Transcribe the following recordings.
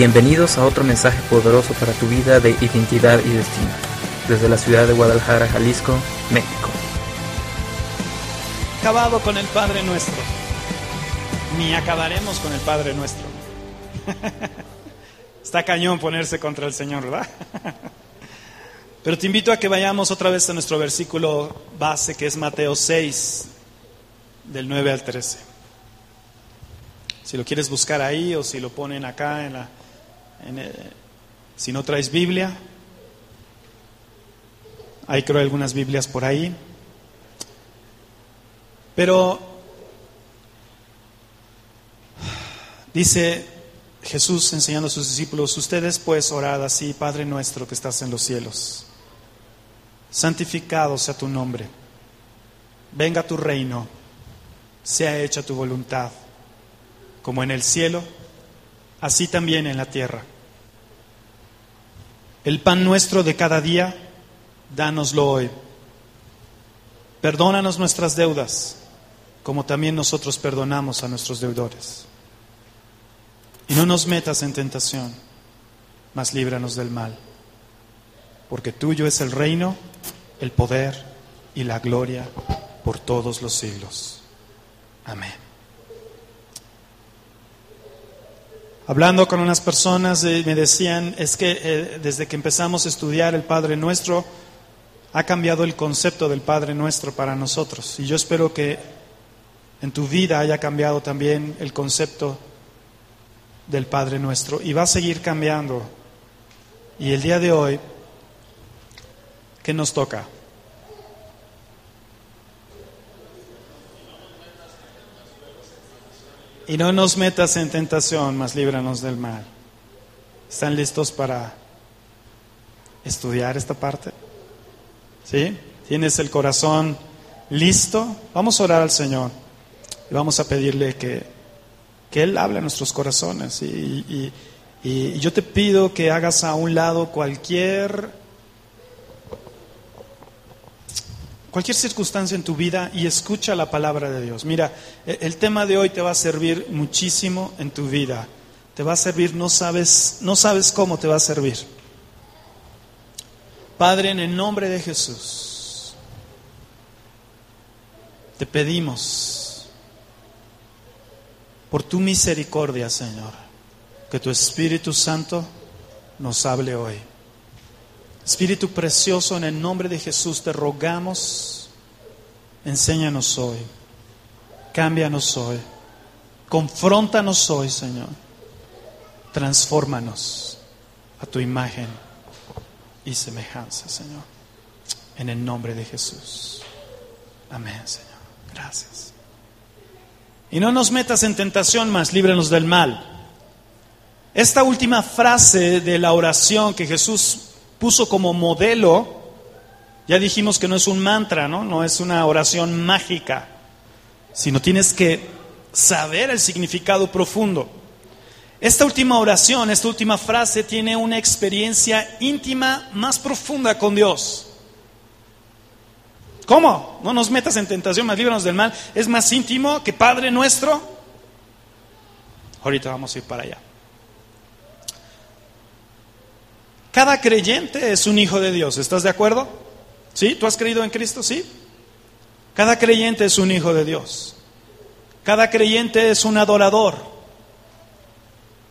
Bienvenidos a otro mensaje poderoso para tu vida de identidad y destino, desde la ciudad de Guadalajara, Jalisco, México. Acabado con el Padre Nuestro, ni acabaremos con el Padre Nuestro. Está cañón ponerse contra el Señor, ¿verdad? Pero te invito a que vayamos otra vez a nuestro versículo base, que es Mateo 6, del 9 al 13. Si lo quieres buscar ahí o si lo ponen acá en la... si no traes Biblia, hay creo algunas Biblias por ahí. Pero dice Jesús enseñando a sus discípulos, ustedes pues orad así, Padre nuestro que estás en los cielos, santificado sea tu nombre, venga tu reino, sea hecha tu voluntad, como en el cielo, así también en la tierra. El pan nuestro de cada día, dánoslo hoy. Perdónanos nuestras deudas, como también nosotros perdonamos a nuestros deudores y no nos metas en tentación, mas líbranos del mal. Porque tuyo es el reino, el poder y la gloria por todos los siglos. Amén. Hablando con unas personas me decían, es que eh, desde que empezamos a estudiar el Padre Nuestro, ha cambiado el concepto del Padre Nuestro para nosotros. Y yo espero que en tu vida haya cambiado también el concepto del Padre nuestro y va a seguir cambiando. Y el día de hoy, ¿qué nos toca? Y no nos metas en tentación, mas líbranos del mal. ¿Están listos para estudiar esta parte? ¿Sí? ¿Tienes el corazón listo? Vamos a orar al Señor y vamos a pedirle que que Él habla en nuestros corazones. Y, yo te pido que hagas a un lado cualquier, cualquier circunstancia en tu vida y escucha la palabra de Dios. Mira, e, el tema de hoy te va a servir muchísimo en tu vida. Te va a servir, no sabes, no sabes cómo te va a servir. Padre, en el nombre de Jesús, te pedimos por tu misericordia, Señor, que tu Espíritu Santo nos hable hoy. Espíritu precioso, en el nombre de Jesús te rogamos, enséñanos hoy, cámbianos hoy, confróntanos hoy, Señor, transfórmanos a tu imagen y semejanza, Señor, en el nombre de Jesús. Amén, Señor. Gracias. Y no nos metas en tentación, más líbranos del mal. Esta última frase de la oración que Jesús puso como modelo, ya dijimos que no es un mantra, ¿no? No es una oración mágica, sino tienes que saber el significado profundo. Esta última oración, esta última frase tiene una experiencia íntima más profunda con Dios. ¿Cómo? No nos metas en tentación, más líbranos del mal. Es más íntimo que Padre nuestro. Ahorita vamos a ir para allá. Cada creyente es un hijo de Dios, ¿estás de acuerdo? ¿Sí? ¿Tú has creído en Cristo? Sí. Cada creyente es un hijo de Dios. Cada creyente es un adorador.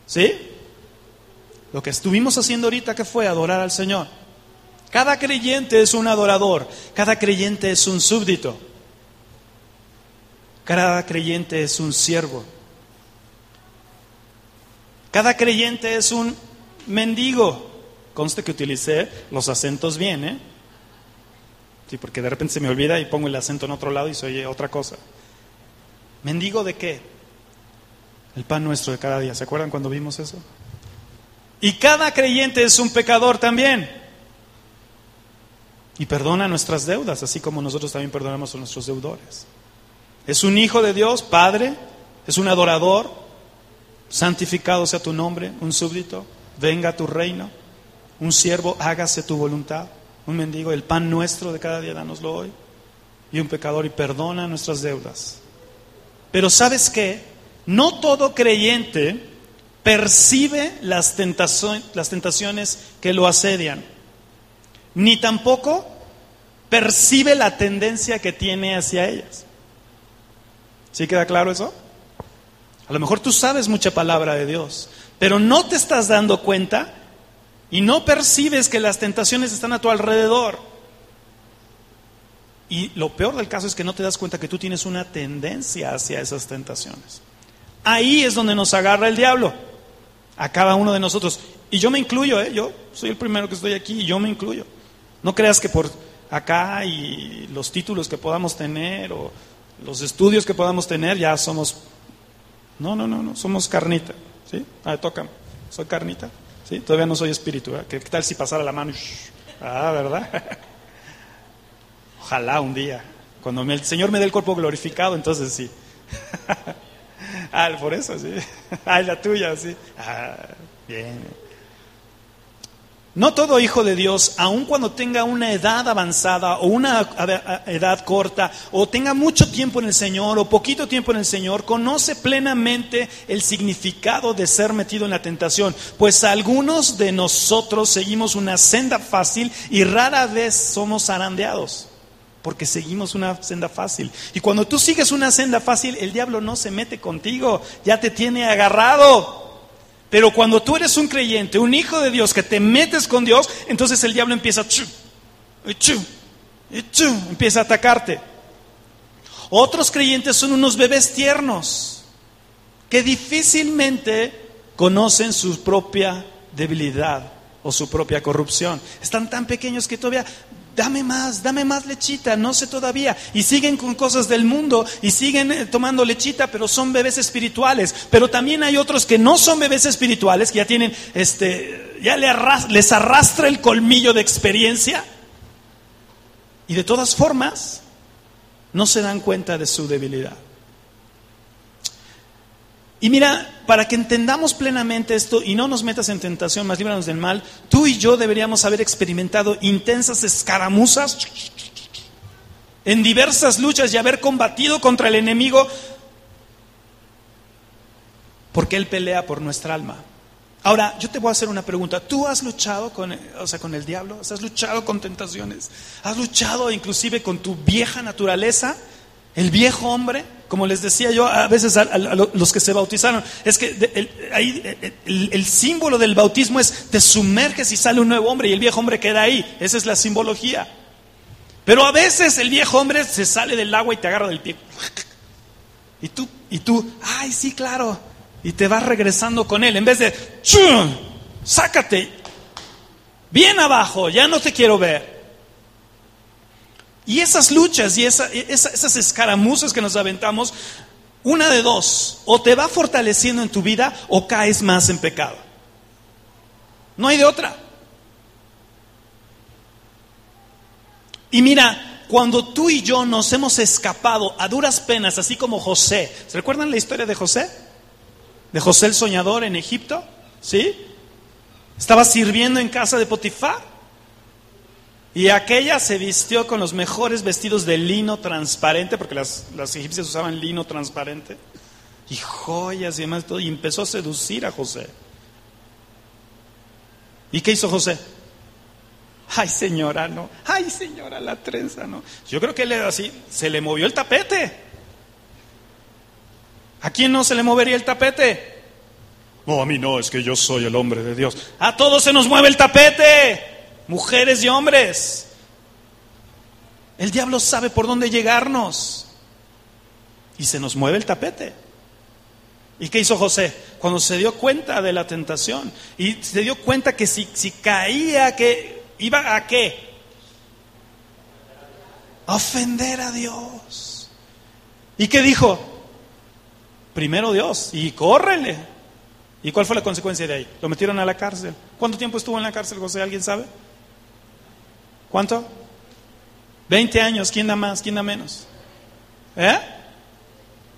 ¿Sí? Lo que estuvimos haciendo ahorita, que fue? Adorar al Señor. Cada creyente es un adorador, cada creyente es un súbdito, cada creyente es un siervo, cada creyente es un mendigo. Conste que utilicé los acentos bien, ¿eh? Sí, porque de repente se me olvida y pongo el acento en otro lado y se oye otra cosa. ¿Mendigo de qué? El pan nuestro de cada día. ¿Se acuerdan cuando vimos eso? Y cada creyente es un pecador también y perdona nuestras deudas, así como nosotros también perdonamos a nuestros deudores. Es un hijo de Dios, Padre, es un adorador, santificado sea tu nombre, un súbdito, venga tu reino, un siervo, hágase tu voluntad, un mendigo, el pan nuestro de cada día, danoslo hoy, y un pecador, y perdona nuestras deudas. Pero sabes qué, no todo creyente percibe las, las tentaciones que lo asedian, ni tampoco percibe la tendencia que tiene hacia ellas. ¿Sí queda claro eso? A lo mejor tú sabes mucha palabra de Dios, pero no te estás dando cuenta y no percibes que las tentaciones están a tu alrededor. Y lo peor del caso es que no te das cuenta que tú tienes una tendencia hacia esas tentaciones. Ahí es donde nos agarra el diablo, a cada uno de nosotros. Y yo me incluyo, ¿eh? yo soy el primero que estoy aquí y yo me incluyo. No creas que por acá y los títulos que podamos tener o los estudios que podamos tener ya somos... No, no, no, no, somos carnita. ¿Sí? Ah, toca. Soy carnita. ¿Sí? Todavía no soy espíritu. ¿eh? ¿Qué, tal si pasara la mano? Ah, ¿verdad? Ojalá un día. Cuando el Señor me dé el cuerpo glorificado, entonces sí. ah, por eso, sí. Ah, la tuya, sí. Ah, bien. No todo hijo de Dios, aun cuando tenga una edad avanzada o una edad corta, o tenga mucho tiempo en el Señor o poquito tiempo en el Señor, conoce plenamente el significado de ser metido en la tentación, pues algunos de nosotros seguimos una senda fácil y rara vez somos arandeados, porque seguimos una senda fácil. Y cuando tú sigues una senda fácil, el diablo no se mete contigo, ya te tiene agarrado. Pero cuando tú eres un creyente, un hijo de Dios, que te metes con Dios, entonces el diablo empieza, empieza a atacarte. Otros creyentes son unos bebés tiernos que difícilmente conocen su propia debilidad o su propia corrupción. Están tan pequeños que todavía dame más, dame más lechita, no sé todavía. Y siguen con cosas del mundo y siguen eh, tomando lechita, pero son bebés espirituales. Pero también hay otros que no son bebés espirituales, que ya tienen, este, ya les arrastra el colmillo de experiencia. Y de todas formas, no se dan cuenta de su debilidad. Y mira, para que entendamos plenamente esto y no nos metas en tentación, más líbranos del mal, tú y yo deberíamos haber experimentado intensas escaramuzas en diversas luchas y haber combatido contra el enemigo porque él pelea por nuestra alma. Ahora, yo te voy a hacer una pregunta. ¿Tú has luchado con, o sea, con el diablo? ¿Has luchado con tentaciones? ¿Has luchado inclusive con tu vieja naturaleza? ¿El viejo hombre? Como les decía yo a veces a, los que se bautizaron, es que el, el, símbolo del bautismo es te sumerges y sale un nuevo hombre y el viejo hombre queda ahí. Esa es la simbología. Pero a veces el viejo hombre se sale del agua y te agarra del pie. Y tú, y tú, ay, sí, claro. Y te vas regresando con él. En vez de, ¡chum! Sácate. Bien abajo, ya no te quiero ver. Y esas luchas y esas escaramuzas que nos aventamos, una de dos, o te va fortaleciendo en tu vida o caes más en pecado. No hay de otra. Y mira, cuando tú y yo nos hemos escapado a duras penas, así como José, ¿se recuerdan la historia de José? De José el soñador en Egipto, ¿sí? Estaba sirviendo en casa de Potifar y aquella se vistió con los mejores vestidos de lino transparente, porque las, las egipcias usaban lino transparente, y joyas y demás, todo, y empezó a seducir a José. ¿Y qué hizo José? Ay, señora, no. Ay, señora, la trenza, no. Yo creo que él así, se le movió el tapete. ¿A quién no se le movería el tapete? No, a mí no, es que yo soy el hombre de Dios. A todos se nos mueve el tapete mujeres y hombres. El diablo sabe por dónde llegarnos. Y se nos mueve el tapete. ¿Y qué hizo José? Cuando se dio cuenta de la tentación y se dio cuenta que si, si caía, que iba a qué? A ofender a Dios. ¿Y qué dijo? Primero Dios y córrele. ¿Y cuál fue la consecuencia de ahí? Lo metieron a la cárcel. ¿Cuánto tiempo estuvo en la cárcel José? ¿Alguien sabe? ¿Cuánto? 20 años, ¿quién da más? ¿Quién da menos? ¿Eh?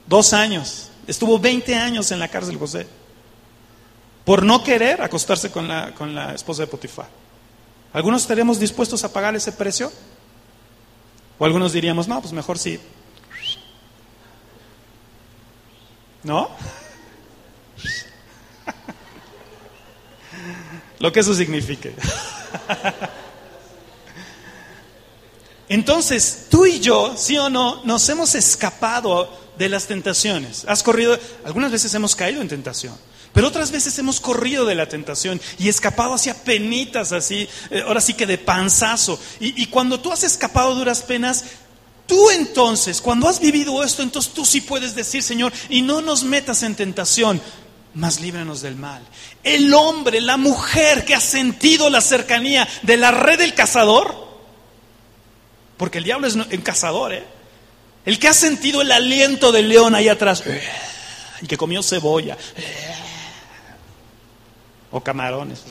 Dos años. Estuvo 20 años en la cárcel José. Por no querer acostarse con la, con la esposa de Potifar. ¿Algunos estaríamos dispuestos a pagar ese precio? O algunos diríamos, no, pues mejor sí. ¿No? Lo que eso signifique. Entonces, tú y yo, sí o no, nos hemos escapado de las tentaciones. Has corrido, algunas veces hemos caído en tentación, pero otras veces hemos corrido de la tentación y escapado hacia penitas, así, eh, ahora sí que de panzazo. Y, cuando tú has escapado duras penas, tú entonces, cuando has vivido esto, entonces tú sí puedes decir, Señor, y no nos metas en tentación, mas líbranos del mal. El hombre, la mujer que ha sentido la cercanía de la red del cazador, porque el diablo es un cazador, ¿eh? El que ha sentido el aliento del león ahí atrás, y que comió cebolla, o camarones.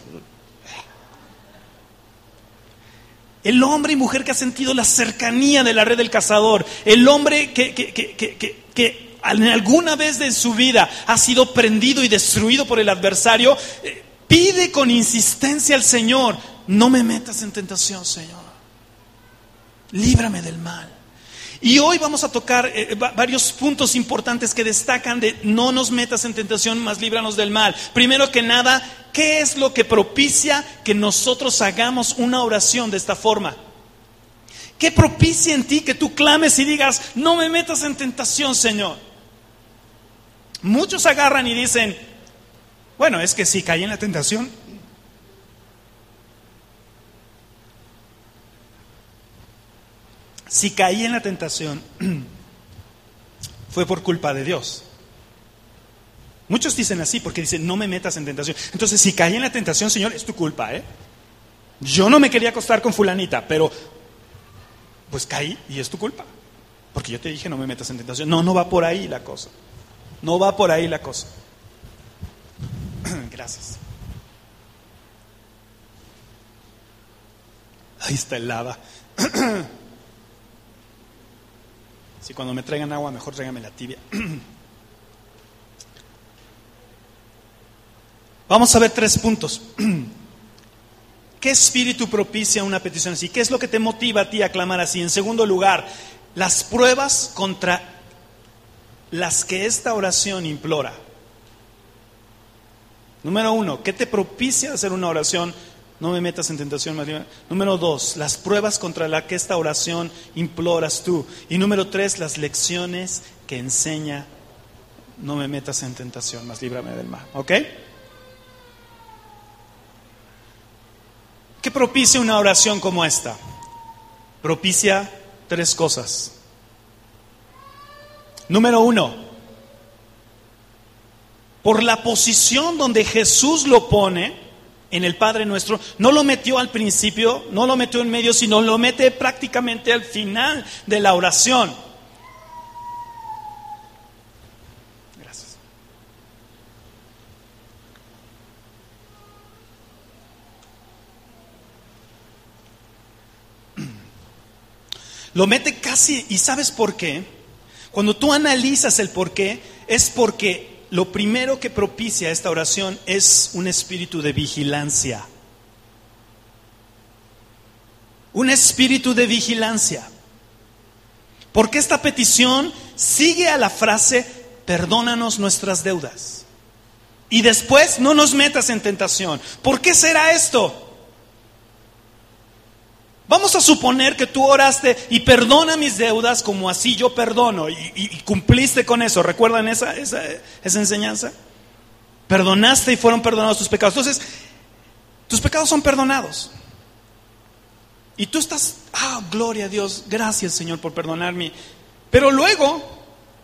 El hombre y mujer que ha sentido la cercanía de la red del cazador, el hombre que, alguna vez de su vida ha sido prendido y destruido por el adversario, eh, pide con insistencia al Señor, no me metas en tentación, Señor líbrame del mal. Y hoy vamos a tocar eh, varios puntos importantes que destacan de no nos metas en tentación, más líbranos del mal. Primero que nada, ¿qué es lo que propicia que nosotros hagamos una oración de esta forma? ¿Qué propicia en ti que tú clames y digas, no me metas en tentación, Señor? Muchos agarran y dicen, bueno, es que si caí en la tentación, si caí en la tentación, fue por culpa de Dios. Muchos dicen así porque dicen, no me metas en tentación. Entonces, si caí en la tentación, Señor, es tu culpa, ¿eh? Yo no me quería acostar con fulanita, pero pues caí y es tu culpa. Porque yo te dije, no me metas en tentación. No, no va por ahí la cosa. No va por ahí la cosa. Gracias. Ahí está el lava. Si cuando me traigan agua, mejor tráigame la tibia. Vamos a ver tres puntos. ¿Qué espíritu propicia una petición así? ¿Qué es lo que te motiva a ti a clamar así? En segundo lugar, las pruebas contra las que esta oración implora. Número uno, ¿qué te propicia hacer una oración no me metas en tentación, María. Número dos, las pruebas contra las que esta oración imploras tú. Y número tres, las lecciones que enseña, no me metas en tentación, más líbrame del mal. ¿Ok? ¿Qué propicia una oración como esta? Propicia tres cosas. Número uno, por la posición donde Jesús lo pone, en el Padre nuestro, no lo metió al principio, no lo metió en medio, sino lo mete prácticamente al final de la oración. Gracias. Lo mete casi, ¿y sabes por qué? Cuando tú analizas el por qué, es porque lo primero que propicia esta oración es un espíritu de vigilancia. Un espíritu de vigilancia. Porque esta petición sigue a la frase, perdónanos nuestras deudas. Y después no nos metas en tentación. ¿Por qué será esto? Vamos a suponer que tú oraste y perdona mis deudas como así yo perdono y, cumpliste con eso. ¿Recuerdan esa, esa, enseñanza? Perdonaste y fueron perdonados tus pecados. Entonces, tus pecados son perdonados. Y tú estás, ah, gloria a Dios, gracias Señor por perdonarme. Pero luego,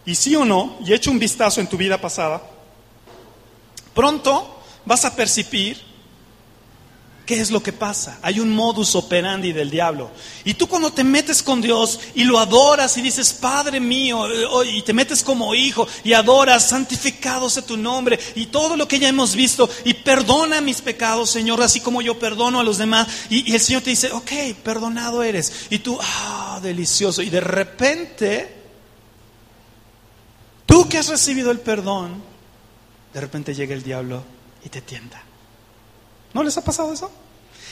y sí o no, y echo un vistazo en tu vida pasada, pronto vas a percibir ¿Qué es lo que pasa? Hay un modus operandi del diablo. Y tú cuando te metes con Dios y lo adoras y dices, Padre mío, eh, y te metes como hijo y adoras, santificado sea tu nombre y todo lo que ya hemos visto, y perdona mis pecados, Señor, así como yo perdono a los demás. Y, y el Señor te dice, ok, perdonado eres. Y tú, ah, delicioso. Y de repente, tú que has recibido el perdón, de repente llega el diablo y te tienta. ¿No les ha pasado eso?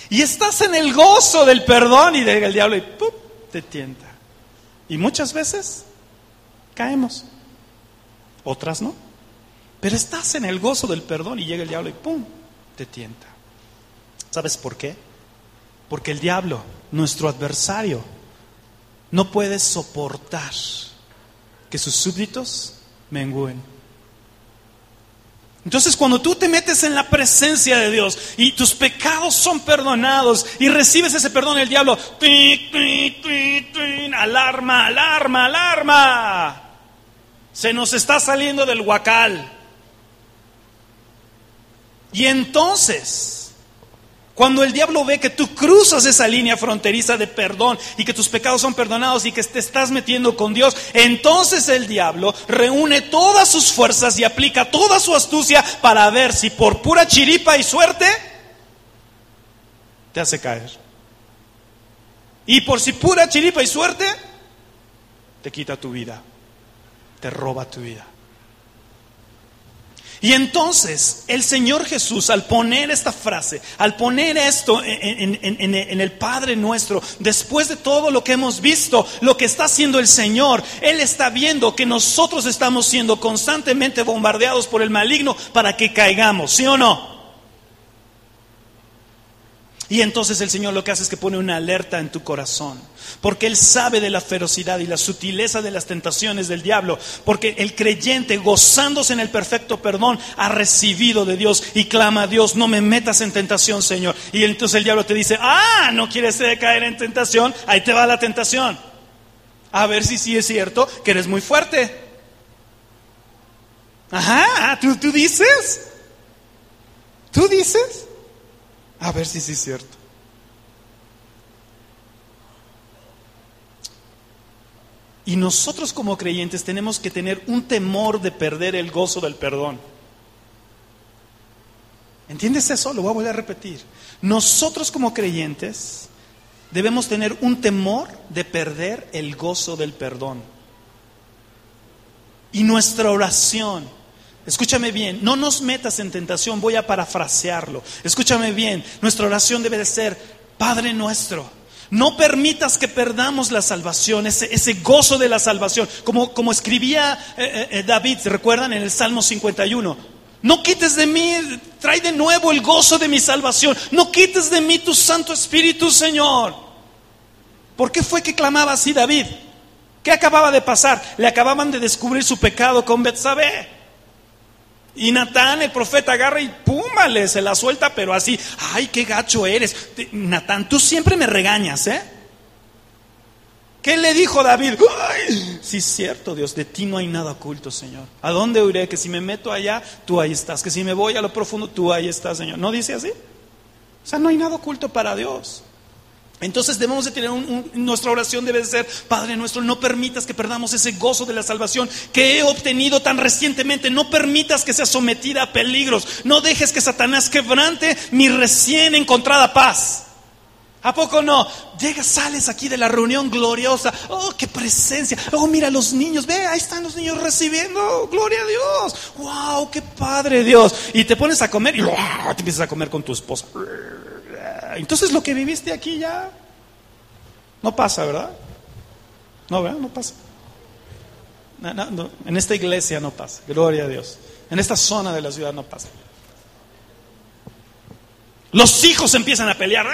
Y estás en el gozo del perdón y llega el diablo y ¡pum! te tienta. Y muchas veces caemos, otras no. Pero estás en el gozo del perdón y llega el diablo y ¡pum! te tienta. ¿Sabes por qué? Porque el diablo, nuestro adversario, no puede soportar que sus súbditos mengüen. Entonces cuando tú te metes en la presencia de Dios y tus pecados son perdonados y recibes ese perdón, el diablo, alarma, alarma, alarma. Se nos está saliendo del huacal. Y entonces cuando el diablo ve que tú cruzas esa línea fronteriza de perdón y que tus pecados son perdonados y que te estás metiendo con Dios, entonces el diablo reúne todas sus fuerzas y aplica toda su astucia para ver si por pura chiripa y suerte te hace caer. Y por si pura chiripa y suerte te quita tu vida, te roba tu vida. Y entonces el Señor Jesús, al poner esta frase, al poner esto en, el Padre nuestro, después de todo lo que hemos visto, lo que está haciendo el Señor, Él está viendo que nosotros estamos siendo constantemente bombardeados por el maligno para que caigamos, ¿sí o no? Y entonces el Señor lo que hace es que pone una alerta en tu corazón, porque Él sabe de la ferocidad y la sutileza de las tentaciones del diablo, porque el creyente, gozándose en el perfecto perdón, ha recibido de Dios y clama a Dios, no me metas en tentación, Señor. Y entonces el diablo te dice, ah, no quieres caer en tentación, ahí te va la tentación. A ver si sí es cierto que eres muy fuerte. Ajá, ¿tú, tú dices? ¿Tú dices? A ver si sí es cierto. Y nosotros como creyentes tenemos que tener un temor de perder el gozo del perdón. ¿Entiendes eso? Lo voy a volver a repetir. Nosotros como creyentes debemos tener un temor de perder el gozo del perdón. Y nuestra oración Escúchame bien, no nos metas en tentación, voy a parafrasearlo. Escúchame bien, nuestra oración debe de ser, Padre nuestro, no permitas que perdamos la salvación, ese, gozo de la salvación, como, escribía eh, eh, eh, David, ¿recuerdan? En el Salmo 51. No quites de mí, trae de nuevo el gozo de mi salvación. No quites de mí tu Santo Espíritu, Señor. ¿Por qué fue que clamaba así David? ¿Qué acababa de pasar? Le acababan de descubrir su pecado con Betsabé. Y Natán, el profeta, agarra y púmale, se la suelta, pero así, ay, qué gacho eres. Natán, tú siempre me regañas, ¿eh? ¿Qué le dijo David? Ay, sí, es cierto, Dios, de ti no hay nada oculto, Señor. ¿A dónde iré? Que si me meto allá, tú ahí estás. Que si me voy a lo profundo, tú ahí estás, Señor. ¿No dice así? O sea, no hay nada oculto para Dios. Entonces debemos de tener nuestra oración debe ser, Padre nuestro, no permitas que perdamos ese gozo de la salvación que he obtenido tan recientemente, no permitas que sea sometida a peligros, no dejes que Satanás quebrante mi recién encontrada paz. ¿A poco no? Llegas, sales aquí de la reunión gloriosa. Oh, qué presencia. Oh, mira los niños. Ve, ahí están los niños recibiendo. Gloria a Dios. Wow, qué padre Dios. Y te pones a comer y te empiezas a comer con tu esposa. Entonces lo que viviste aquí ya no pasa, ¿verdad? No, ¿verdad? No pasa. En esta iglesia no pasa, gloria a Dios. En esta zona de la ciudad no pasa. Los hijos empiezan a pelear.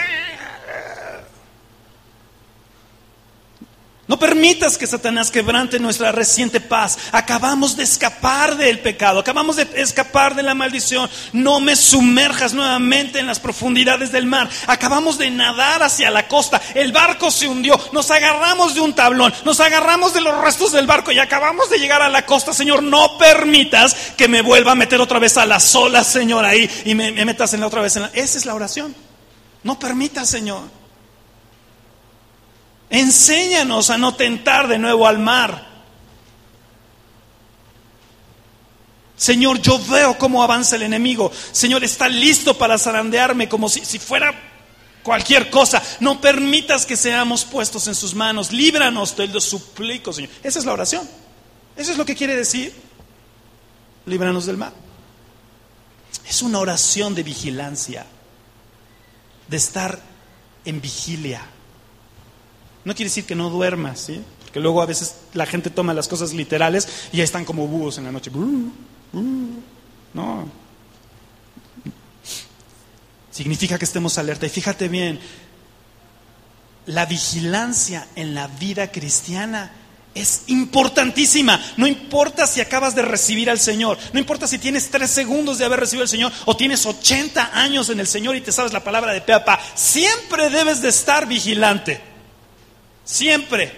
No permitas que Satanás quebrante nuestra reciente paz. Acabamos de escapar del pecado, acabamos de escapar de la maldición. No me sumerjas nuevamente en las profundidades del mar. Acabamos de nadar hacia la costa. El barco se hundió. Nos agarramos de un tablón, nos agarramos de los restos del barco y acabamos de llegar a la costa. Señor, no permitas que me vuelva a meter otra vez a las olas, Señor, ahí y me, metas en la otra vez. En la... Esa es la oración. No permitas, Señor. Enséñanos a no tentar de nuevo al mar. Señor, yo veo cómo avanza el enemigo. Señor, está listo para zarandearme como si, si, fuera cualquier cosa. No permitas que seamos puestos en sus manos. Líbranos, te lo suplico, Señor. Esa es la oración. Eso es lo que quiere decir. Líbranos del mal. Es una oración de vigilancia, de estar en vigilia. No quiere decir que no duermas, ¿sí? Porque luego a veces la gente toma las cosas literales y ya están como búhos en la noche. No. Significa que estemos alerta. Y fíjate bien, la vigilancia en la vida cristiana es importantísima. No importa si acabas de recibir al Señor, no importa si tienes tres segundos de haber recibido al Señor o tienes 80 años en el Señor y te sabes la palabra de peapa, siempre debes de estar vigilante. Siempre.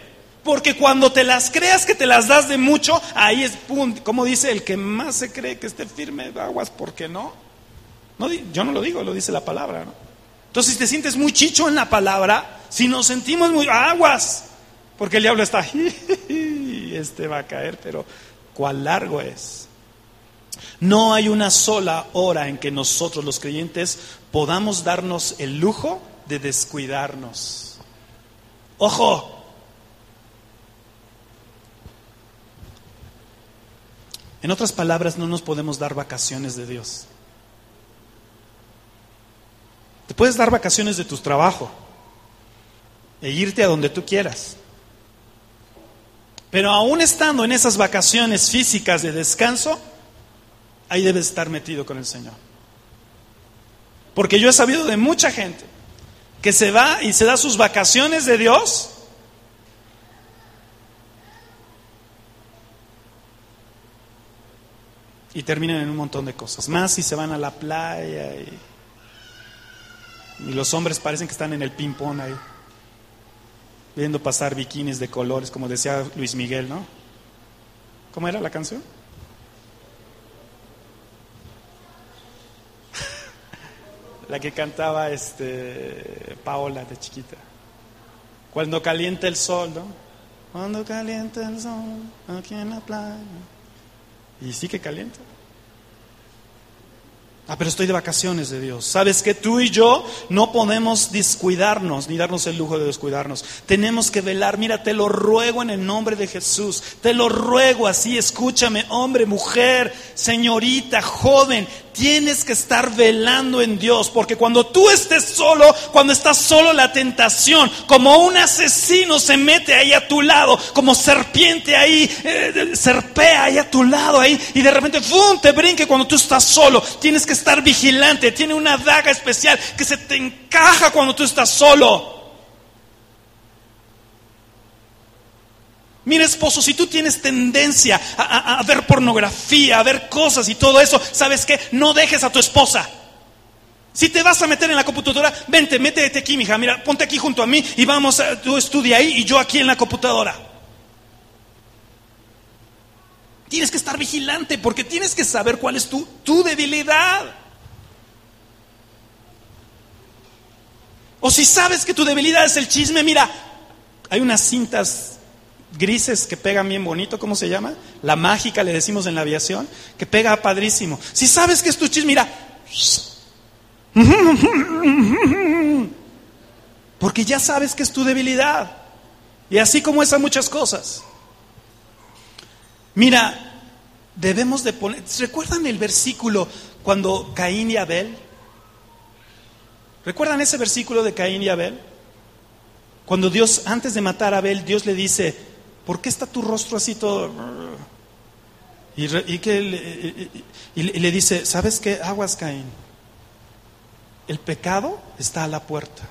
Porque cuando te las creas que te las das de mucho, ahí es, pum, como dice el que más se cree que esté firme, aguas, ¿por qué no? no yo no lo digo, lo dice la palabra. ¿no? Entonces, si te sientes muy chicho en la palabra, si nos sentimos muy aguas, porque el diablo está, este va a caer, pero cuál largo es. No hay una sola hora en que nosotros los creyentes podamos darnos el lujo de descuidarnos. Ojo, En otras palabras, no nos podemos dar vacaciones de Dios. Te puedes dar vacaciones de tu trabajo e irte a donde tú quieras. Pero aún estando en esas vacaciones físicas de descanso, ahí debes estar metido con el Señor. Porque yo he sabido de mucha gente que se va y se da sus vacaciones de Dios y terminan en un montón de cosas. Más si se van a la playa y, los hombres parecen que están en el ping-pong ahí, viendo pasar bikinis de colores, como decía Luis Miguel, ¿no? ¿Cómo era la canción? La que cantaba este Paola de chiquita. Cuando calienta el sol, ¿no? Cuando calienta el sol aquí en la playa. Y sí que calienta. Ah, pero estoy de vacaciones de Dios. Sabes que tú y yo no podemos descuidarnos, ni darnos el lujo de descuidarnos. Tenemos que velar. Mira, te lo ruego en el nombre de Jesús. Te lo ruego así, escúchame, hombre, mujer, señorita, joven. Tienes que estar velando en Dios, porque cuando tú estés solo, cuando estás solo, la tentación, como un asesino se mete ahí a tu lado, como serpiente ahí, eh, serpea ahí a tu lado ahí, y de repente, ¡fum! te brinque cuando tú estás solo. Tienes que estar vigilante, tiene una daga especial que se te encaja cuando tú estás solo. Mira, esposo, si tú tienes tendencia a, ver pornografía, a ver cosas y todo eso, ¿sabes qué? No dejes a tu esposa. Si te vas a meter en la computadora, vente, métete aquí, mija. Mira, ponte aquí junto a mí y vamos, a, tú estudia ahí y yo aquí en la computadora. Tienes que estar vigilante porque tienes que saber cuál es tu, tu debilidad. O si sabes que tu debilidad es el chisme, mira, hay unas cintas grises que pegan bien bonito, ¿cómo se llama? La mágica, le decimos en la aviación, que pega padrísimo. Si sabes que es tu chis, mira. Porque ya sabes que es tu debilidad. Y así como esas muchas cosas. Mira, debemos de poner, ¿recuerdan el versículo cuando Caín y Abel? ¿Recuerdan ese versículo de Caín y Abel? Cuando Dios, antes de matar a Abel, Dios le dice, ¿por qué está tu rostro así todo? Y, que le, dice, ¿sabes qué? Aguas, Caín. El pecado está a la puerta.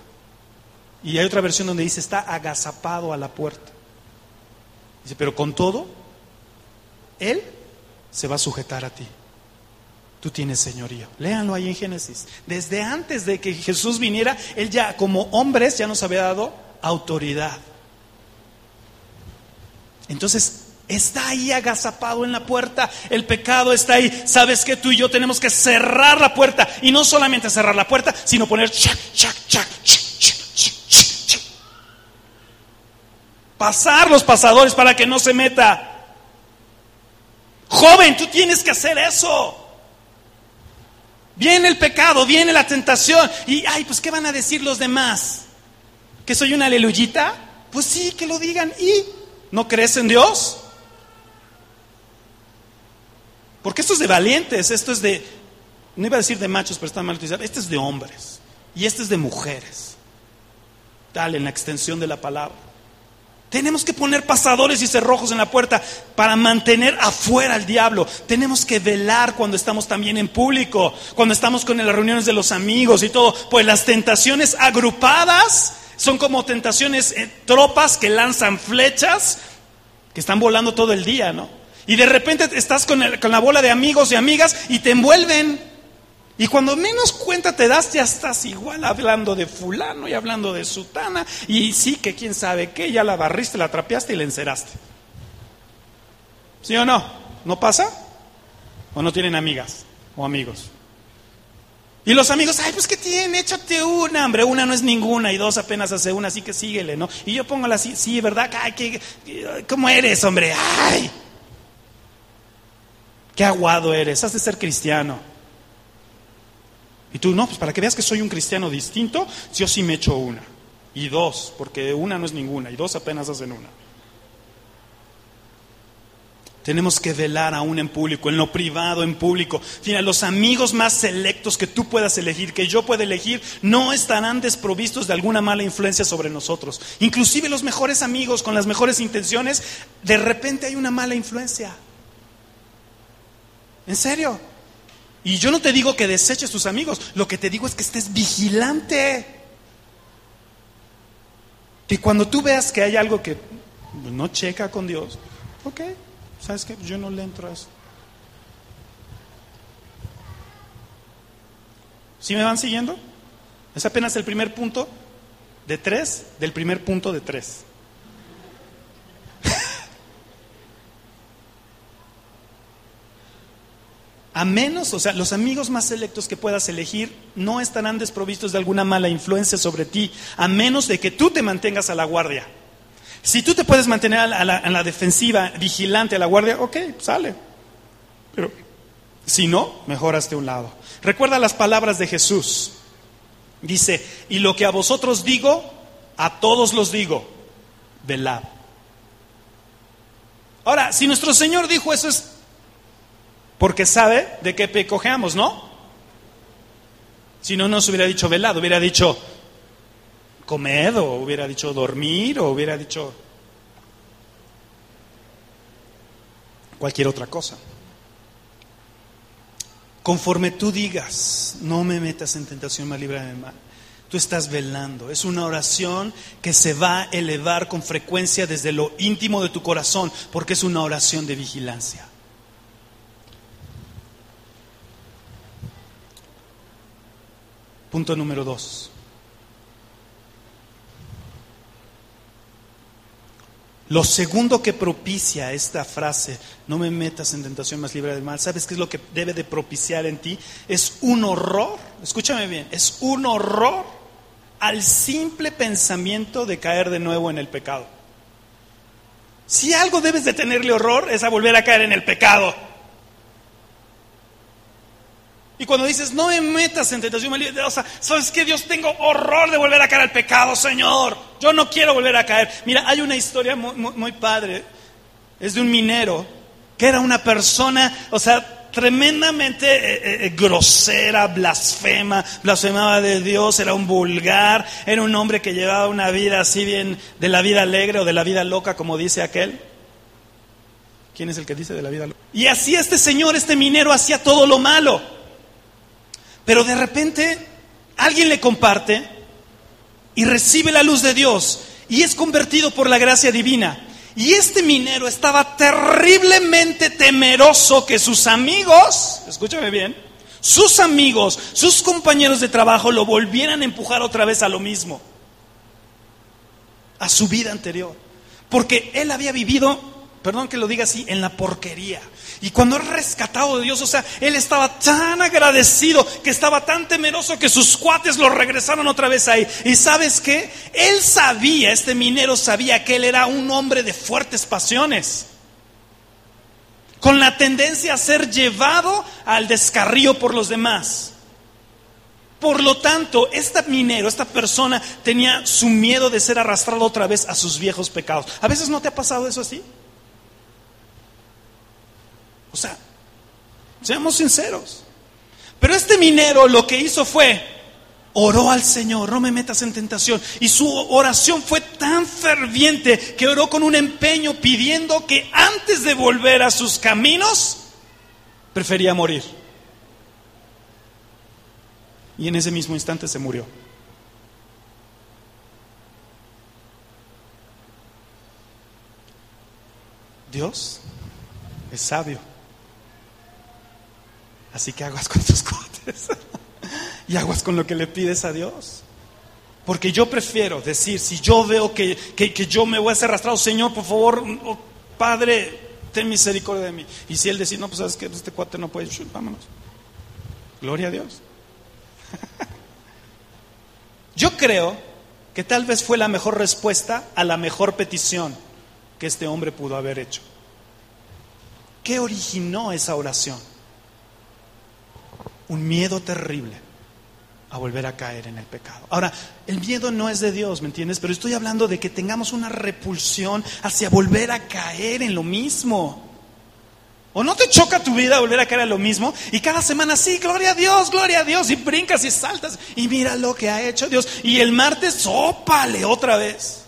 Y hay otra versión donde dice, está agazapado a la puerta. Dice, pero con todo, Él se va a sujetar a ti. Tú tienes señorío. Léanlo ahí en Génesis. Desde antes de que Jesús viniera, Él ya como hombres ya nos había dado autoridad. Entonces, está ahí agazapado en la puerta, el pecado está ahí. Sabes que tú y yo tenemos que cerrar la puerta y no solamente cerrar la puerta, sino poner chac, chac, chac, pasar los pasadores para que no se meta. Joven, tú tienes que hacer eso. Viene el pecado, viene la tentación y ay, pues qué van a decir los demás? ¿Que soy una aleluyita? Pues sí, que lo digan y ¿No crees en Dios? Porque esto es de valientes, esto es de, no iba a decir de machos, pero está mal utilizado, este es de hombres y este es de mujeres. Tal, en la extensión de la palabra. Tenemos que poner pasadores y cerrojos en la puerta para mantener afuera al diablo. Tenemos que velar cuando estamos también en público, cuando estamos con las reuniones de los amigos y todo. Pues las tentaciones agrupadas son como tentaciones, eh, tropas que lanzan flechas, que están volando todo el día, ¿no? Y de repente estás con, con la bola de amigos y amigas y te envuelven. Y cuando menos cuenta te das, ya estás igual hablando de fulano y hablando de sutana. Y sí que quién sabe qué, ya la barriste, la trapeaste y la enceraste. ¿Sí o no? ¿No pasa? ¿O no tienen amigas o amigos? Y los amigos, ay, pues ¿qué tiene? Échate una, hombre, una no es ninguna y dos apenas hace una, así que síguele, ¿no? Y yo pongo la sí, sí, ¿verdad? Ay, ¿qué, ¿cómo eres, hombre? Ay, qué aguado eres, has de ser cristiano. Y tú, no, pues para que veas que soy un cristiano distinto, yo sí me echo una. Y dos, porque una no es ninguna, y dos apenas hacen una. Tenemos que velar aún en público, en lo privado, en público. Fíjate, los amigos más selectos que tú puedas elegir, que yo pueda elegir, no estarán desprovistos de alguna mala influencia sobre nosotros. Inclusive los mejores amigos con las mejores intenciones, de repente hay una mala influencia. ¿En serio? Y yo no te digo que deseches tus amigos, lo que te digo es que estés vigilante. Que cuando tú veas que hay algo que no checa con Dios, ok, ¿sabes qué? Yo no le entro a eso. ¿Sí me van siguiendo? Es apenas el primer punto de tres, del primer punto de tres. A menos, o sea, los amigos más selectos que puedas elegir no estarán desprovistos de alguna mala influencia sobre ti, a menos de que tú te mantengas a la guardia. Si tú te puedes mantener a la, defensiva, vigilante a la guardia, ok, sale. Pero si no, mejoraste un lado. Recuerda las palabras de Jesús. Dice, y lo que a vosotros digo, a todos los digo, velad. Ahora, si nuestro Señor dijo eso es porque sabe de qué pecojeamos, ¿no? Si no nos hubiera dicho velado, hubiera dicho comed, o hubiera dicho dormir, o hubiera dicho cualquier otra cosa. Conforme tú digas, no me metas en tentación, más libre de mal. Tú estás velando. Es una oración que se va a elevar con frecuencia desde lo íntimo de tu corazón, porque es una oración de vigilancia. Punto número dos. Lo segundo que propicia esta frase, no me metas en tentación más libre del mal, ¿sabes qué es lo que debe de propiciar en ti? Es un horror, escúchame bien, es un horror al simple pensamiento de caer de nuevo en el pecado. Si algo debes de tenerle horror es a volver a caer en el pecado. Y cuando dices, no me metas en tentación o sea, ¿sabes qué? Dios, tengo horror de volver a caer al pecado, Señor. Yo no quiero volver a caer. Mira, hay una historia muy, padre. Es de un minero que era una persona, o sea, tremendamente eh, eh, eh, grosera, blasfema, blasfemaba de Dios, era un vulgar, era un hombre que llevaba una vida así bien de la vida alegre o de la vida loca, como dice aquel. ¿Quién es el que dice de la vida loca? Y así este señor, este minero, hacía todo lo malo. Pero de repente alguien le comparte y recibe la luz de Dios y es convertido por la gracia divina. Y este minero estaba terriblemente temeroso que sus amigos, escúchame bien, sus amigos, sus compañeros de trabajo lo volvieran a empujar otra vez a lo mismo, a su vida anterior. Porque él había vivido, perdón que lo diga así, en la porquería. Y cuando es rescatado de Dios, o sea, él estaba tan agradecido, que estaba tan temeroso que sus cuates lo regresaron otra vez ahí. Y sabes qué? Él sabía, este minero sabía que él era un hombre de fuertes pasiones. Con la tendencia a ser llevado al descarrío por los demás. Por lo tanto, este minero, esta persona tenía su miedo de ser arrastrado otra vez a sus viejos pecados. ¿A veces no te ha pasado eso así? O sea, seamos sinceros. Pero este minero lo que hizo fue, oró al Señor, no me metas en tentación. Y su oración fue tan ferviente que oró con un empeño pidiendo que antes de volver a sus caminos, prefería morir. Y en ese mismo instante se murió. Dios es sabio. Así que aguas con tus cuates y aguas con lo que le pides a Dios. Porque yo prefiero decir, si yo veo que, yo me voy a hacer arrastrado, Señor, por favor, oh, Padre, ten misericordia de mí. Y si Él decide, no, pues sabes que este cuate no puede, vámonos. Gloria a Dios. yo creo que tal vez fue la mejor respuesta a la mejor petición que este hombre pudo haber hecho. ¿Qué originó esa oración? Un miedo terrible a volver a caer en el pecado. Ahora, el miedo no es de Dios, ¿me entiendes? Pero estoy hablando de que tengamos una repulsión hacia volver a caer en lo mismo. ¿O no te choca tu vida volver a caer en lo mismo? Y cada semana, sí, gloria a Dios, gloria a Dios, y brincas y saltas, y mira lo que ha hecho Dios. Y el martes, ópale otra vez.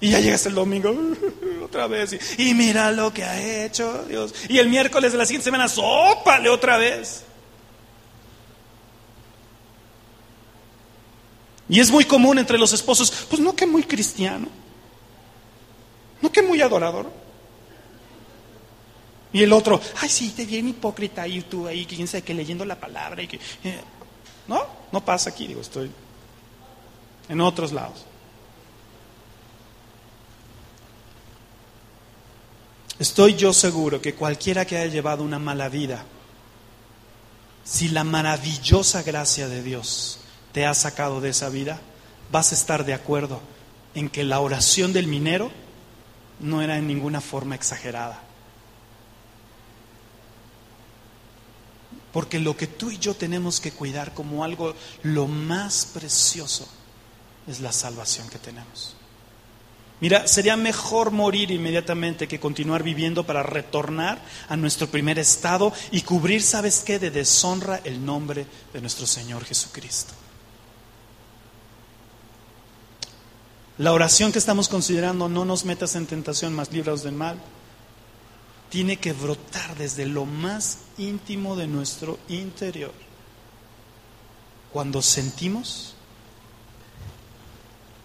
Y ya llegas el domingo otra vez. Y, mira lo que ha hecho Dios. Y el miércoles de la siguiente semana, sópale otra vez. Y es muy común entre los esposos, pues no que muy cristiano, no que muy adorador. Y el otro, ay, sí, te viene hipócrita y tú ahí, quién sabe que leyendo la palabra. Y que, eh, no, no pasa aquí, digo, estoy en otros lados. Estoy yo seguro que cualquiera que haya llevado una mala vida, si la maravillosa gracia de Dios te ha sacado de esa vida, vas a estar de acuerdo en que la oración del minero no era en ninguna forma exagerada. Porque lo que tú y yo tenemos que cuidar como algo lo más precioso es la salvación que tenemos. Mira, sería mejor morir inmediatamente que continuar viviendo para retornar a nuestro primer estado y cubrir, ¿sabes qué?, de deshonra el nombre de nuestro Señor Jesucristo. La oración que estamos considerando, no nos metas en tentación, más librados del mal, tiene que brotar desde lo más íntimo de nuestro interior. Cuando sentimos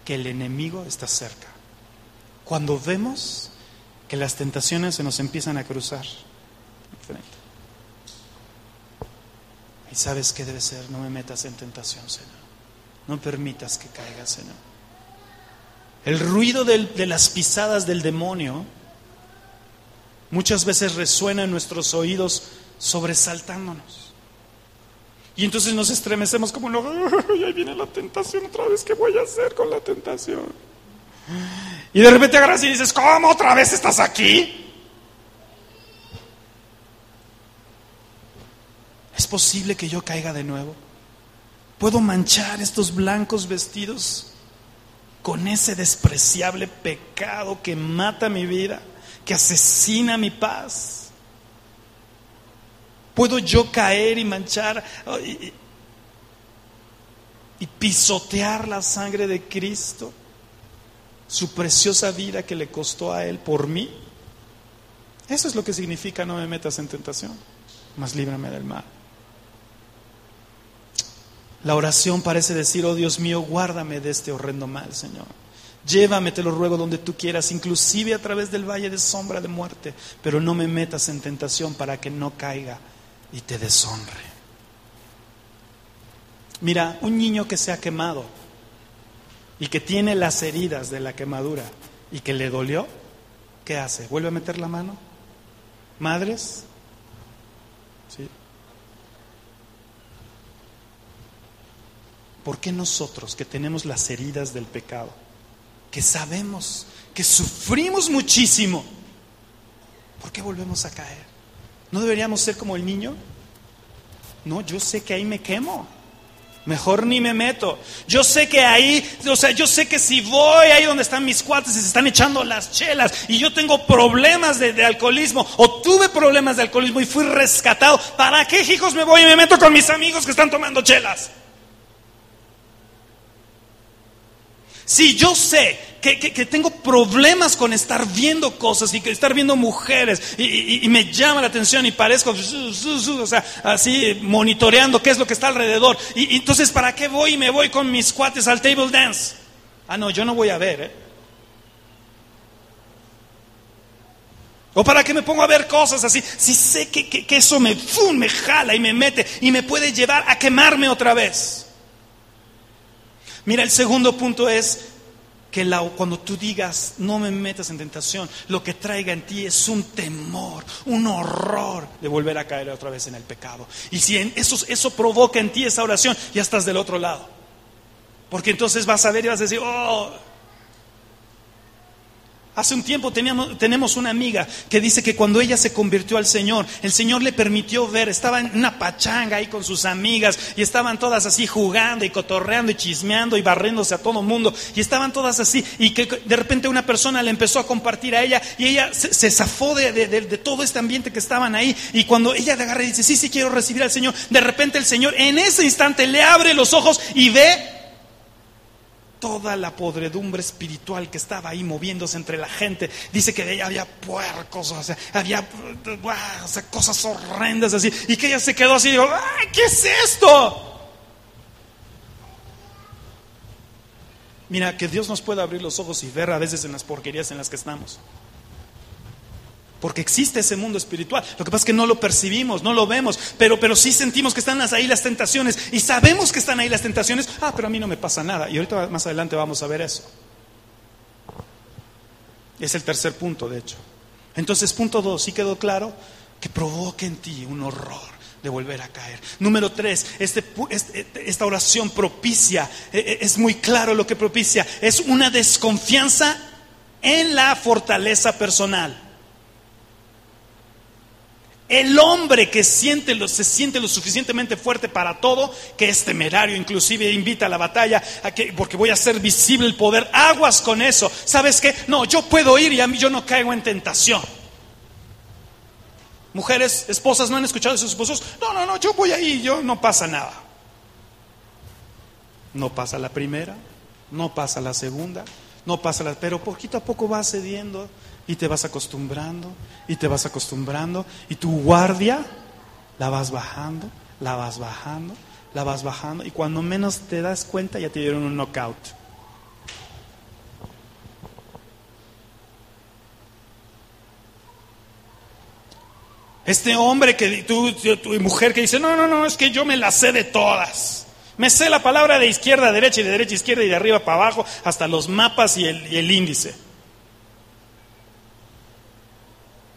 que el enemigo está cerca. Cuando vemos que las tentaciones se nos empiezan a cruzar. Y sabes qué debe ser, no me metas en tentación, Señor. No permitas que caiga, Señor. El ruido de las pisadas del demonio muchas veces resuena en nuestros oídos sobresaltándonos. Y entonces nos estremecemos como, no, ahí viene la tentación otra vez, ¿qué voy a hacer con la tentación? Y de repente agarras y dices, ¿cómo otra vez estás aquí? ¿Es posible que yo caiga de nuevo? ¿Puedo manchar estos blancos vestidos con ese despreciable pecado que mata mi vida, que asesina mi paz? ¿Puedo yo caer y manchar y, y pisotear la sangre de Cristo? Su preciosa vida que le costó a Él por mí. Eso es lo que significa no me metas en tentación, mas líbrame del mal. La oración parece decir, oh Dios mío, guárdame de este horrendo mal, Señor. Llévame, te lo ruego, donde tú quieras, inclusive a través del valle de sombra de muerte, pero no me metas en tentación para que no caiga y te deshonre. Mira, un niño que se ha quemado, y que tiene las heridas de la quemadura y que le dolió, ¿qué hace? ¿Vuelve a meter la mano? ¿Madres? ¿Sí? ¿Por qué nosotros que tenemos las heridas del pecado, que sabemos que sufrimos muchísimo, ¿por qué volvemos a caer? ¿No deberíamos ser como el niño? No, yo sé que ahí me quemo. Mejor ni me meto. Yo sé que ahí, o sea, yo sé que si voy ahí donde están mis cuates y se están echando las chelas y yo tengo problemas de, alcoholismo o tuve problemas de alcoholismo y fui rescatado, ¿para qué hijos me voy y me meto con mis amigos que están tomando chelas? Si yo sé que, tengo problemas con estar viendo cosas y que estar viendo mujeres y, me llama la atención y parezco, o sea, así monitoreando qué es lo que está alrededor. Y, entonces, ¿para qué voy y me voy con mis cuates al table dance? Ah, no, yo no voy a ver, ¿eh? ¿O para qué me pongo a ver cosas así? Si sé que, eso me, me jala y me mete y me puede llevar a quemarme otra vez. Mira, el segundo punto es que cuando tú digas, no me metas en tentación, lo que traiga en ti es un temor, un horror de volver a caer otra vez en el pecado. Y si eso, eso provoca en ti esa oración, ya estás del otro lado. Porque entonces vas a ver y vas a decir, oh, Hace un tiempo teníamos, tenemos una amiga que dice que cuando ella se convirtió al Señor, el Señor le permitió ver, estaba en una pachanga ahí con sus amigas y estaban todas así jugando y cotorreando y chismeando y barriéndose a todo mundo y estaban todas así y que de repente una persona le empezó a compartir a ella y ella se, zafó de, de, todo este ambiente que estaban ahí y cuando ella le agarra y dice, sí, sí quiero recibir al Señor, de repente el Señor en ese instante le abre los ojos y ve toda la podredumbre espiritual que estaba ahí moviéndose entre la gente. Dice que había puercos, o sea, había cosas horrendas así. Y que ella se quedó así y dijo, ¿qué es esto? Mira, que Dios nos pueda abrir los ojos y ver a veces en las porquerías en las que estamos. Porque existe ese mundo espiritual. Lo que pasa es que no lo percibimos, no lo vemos, pero, pero sí sentimos que están ahí las tentaciones y sabemos que están ahí las tentaciones. Ah, pero a mí no me pasa nada. Y ahorita más adelante vamos a ver eso. Es el tercer punto, de hecho. Entonces, punto dos, ¿sí quedó claro? Que provoque en ti un horror de volver a caer. Número tres, este, este, esta oración propicia, e, e, es muy claro lo que propicia, es una desconfianza en la fortaleza personal. El hombre que siente se siente lo suficientemente fuerte para todo, que es temerario, inclusive invita a la batalla, a que, porque voy a hacer visible el poder. Aguas con eso. ¿Sabes qué? No, yo puedo ir y a mí yo no caigo en tentación. Mujeres, esposas, ¿no han escuchado a sus esposos? No, no, no, yo voy ahí, yo no pasa nada. No pasa la primera, no pasa la segunda, no pasa la, pero poquito a poco va cediendo y te vas acostumbrando y te vas acostumbrando y tu guardia la vas bajando, la vas bajando, la vas bajando y cuando menos te das cuenta ya te dieron un knockout. Este hombre que tú, tu mujer que dice, no, no, no, es que yo me la sé de todas. Me sé la palabra de izquierda a derecha y de derecha a izquierda y de arriba para abajo, hasta los mapas y el, y el índice.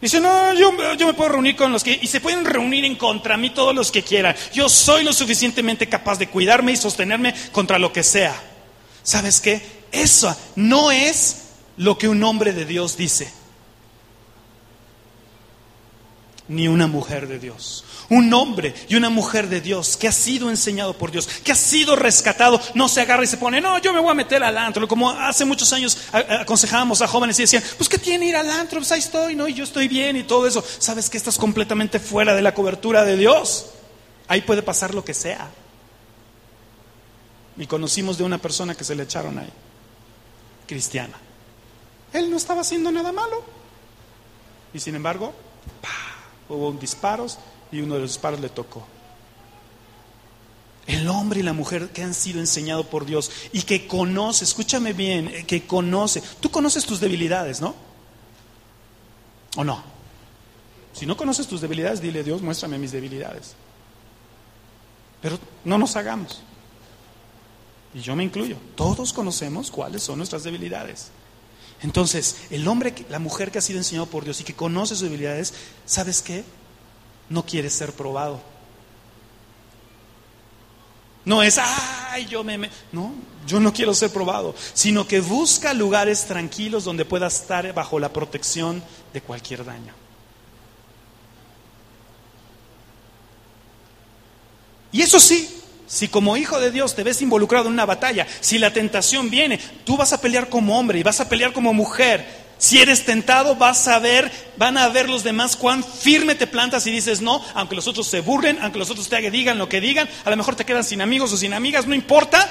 Dice, no, yo, me puedo reunir con los que... Y se pueden reunir en contra mí todos los que quieran. Yo soy lo suficientemente capaz de cuidarme y sostenerme contra lo que sea. ¿Sabes qué? Eso no es lo que un hombre de Dios dice. Ni una mujer de Dios un hombre y una mujer de Dios que ha sido enseñado por Dios, que ha sido rescatado, no se agarra y se pone, no, yo me voy a meter al antro. Como hace muchos años aconsejábamos a jóvenes y decían, pues ¿qué tiene ir al antro? Pues ahí estoy, ¿no? Y yo estoy bien y todo eso. ¿Sabes que estás completamente fuera de la cobertura de Dios? Ahí puede pasar lo que sea. Y conocimos de una persona que se le echaron ahí, cristiana. Él no estaba haciendo nada malo. Y sin embargo, hubo disparos y uno de los disparos le tocó. El hombre y la mujer que han sido enseñados por Dios y que conoce, escúchame bien, eh, que conoce. Tú conoces tus debilidades, ¿no? ¿O no? Si no conoces tus debilidades, dile Dios, muéstrame mis debilidades. Pero no nos hagamos. Y yo me incluyo. Todos conocemos cuáles son nuestras debilidades. Entonces, el hombre, la mujer que ha sido enseñado por Dios y que conoce sus debilidades, ¿sabes qué? no quiere ser probado. No es, ay, yo me, No, yo no quiero ser probado, sino que busca lugares tranquilos donde pueda estar bajo la protección de cualquier daño. Y eso sí, Si como hijo de Dios te ves involucrado en una batalla, si la tentación viene, tú vas a pelear como hombre y vas a pelear como mujer. Si eres tentado, vas a ver, van a ver los demás cuán firme te plantas y dices no, aunque los otros se burlen, aunque los otros te digan lo que digan, a lo mejor te quedan sin amigos o sin amigas, no importa.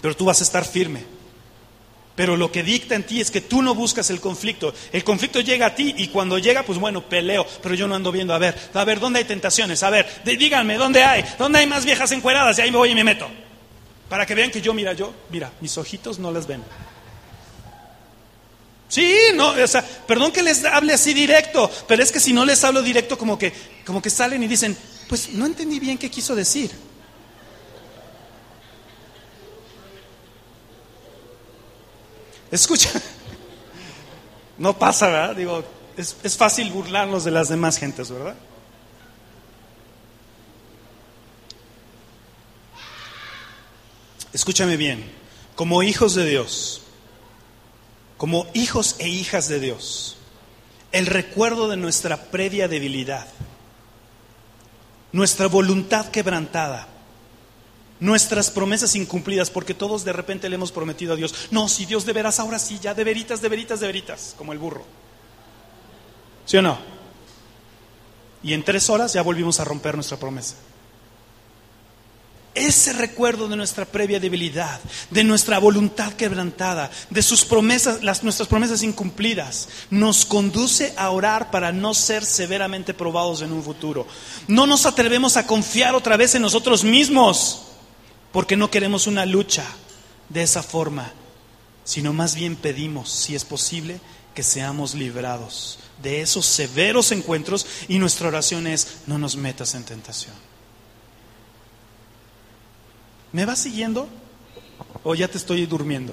Pero tú vas a estar firme. Pero lo que dicta en ti es que tú no buscas el conflicto. El conflicto llega a ti y cuando llega, pues bueno, peleo. Pero yo no ando viendo, a ver, a ver, ¿dónde hay tentaciones? A ver, díganme, ¿dónde hay? ¿Dónde hay más viejas encueradas? Y ahí me voy y me meto. Para que vean que yo, mira, yo, mira, mis ojitos no las ven. Sí, no, o sea, perdón que les hable así directo, pero es que si no les hablo directo como que, como que salen y dicen, pues no entendí bien qué quiso decir. Escucha, no pasa, ¿verdad? Digo, es, es fácil burlarnos de las demás gentes, ¿verdad? Escúchame bien, como hijos de Dios, como hijos e hijas de Dios, el recuerdo de nuestra previa debilidad, nuestra voluntad quebrantada, nuestras promesas incumplidas, porque todos de repente le hemos prometido a Dios, no, si Dios de veras, ahora sí, ya de veritas, de veritas, de veritas, como el burro. ¿Sí o no? Y en tres horas ya volvimos a romper nuestra promesa. Ese recuerdo de nuestra previa debilidad, de nuestra voluntad quebrantada, de sus promesas, las, nuestras promesas incumplidas, nos conduce a orar para no ser severamente probados en un futuro. No nos atrevemos a confiar otra vez en nosotros mismos porque no queremos una lucha de esa forma, sino más bien pedimos, si es posible, que seamos librados de esos severos encuentros y nuestra oración es, no nos metas en tentación. ¿Me vas siguiendo? ¿O ya te estoy durmiendo?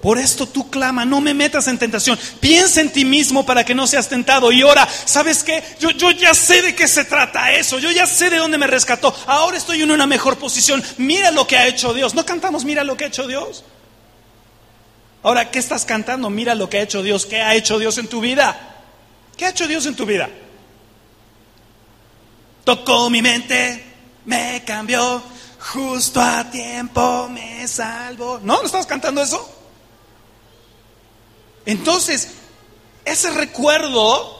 Por esto tú clama, no me metas en tentación. Piensa en ti mismo para que no seas tentado y ora. ¿Sabes qué? Yo, yo ya sé de qué se trata eso. Yo ya sé de dónde me rescató. Ahora estoy en una mejor posición. Mira lo que ha hecho Dios. No cantamos, mira lo que ha hecho Dios. Ahora, ¿qué estás cantando? Mira lo que ha hecho Dios. ¿Qué ha hecho Dios en tu vida? ¿Qué ha hecho Dios en tu vida? Tocó mi mente, me cambió, justo a tiempo me salvó. ¿No? ¿No estabas cantando eso? Entonces, ese recuerdo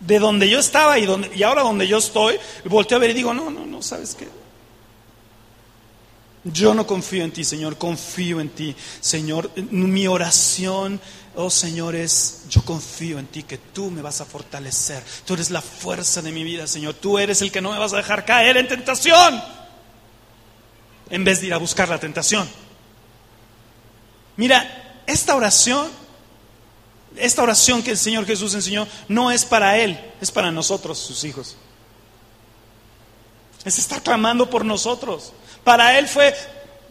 de donde yo estaba y, donde, y ahora donde yo estoy, volteo a ver y digo, no, no, no, ¿sabes qué? Yo no confío en ti, Señor, confío en ti, Señor. Mi oración, oh Señor, es, yo confío en ti, que tú me vas a fortalecer. Tú eres la fuerza de mi vida, Señor. Tú eres el que no me vas a dejar caer en tentación. En vez de ir a buscar la tentación. Mira, esta oración esta oración que el Señor Jesús enseñó no es para Él, es para nosotros, sus hijos. Es estar clamando por nosotros. Para Él fue,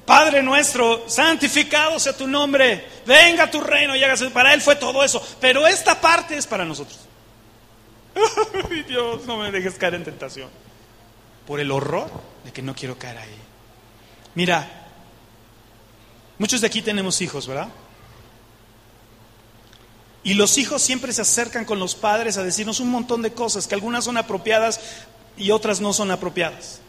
Padre nuestro, santificado sea tu nombre, venga tu reino y hágase. Para Él fue todo eso. Pero esta parte es para nosotros. Dios, no me dejes caer en tentación. Por el horror de que no quiero caer ahí. Mira, muchos de aquí tenemos hijos, ¿verdad? Y los hijos siempre se acercan con los padres a decirnos un montón de cosas, que algunas son apropiadas y otras no son apropiadas.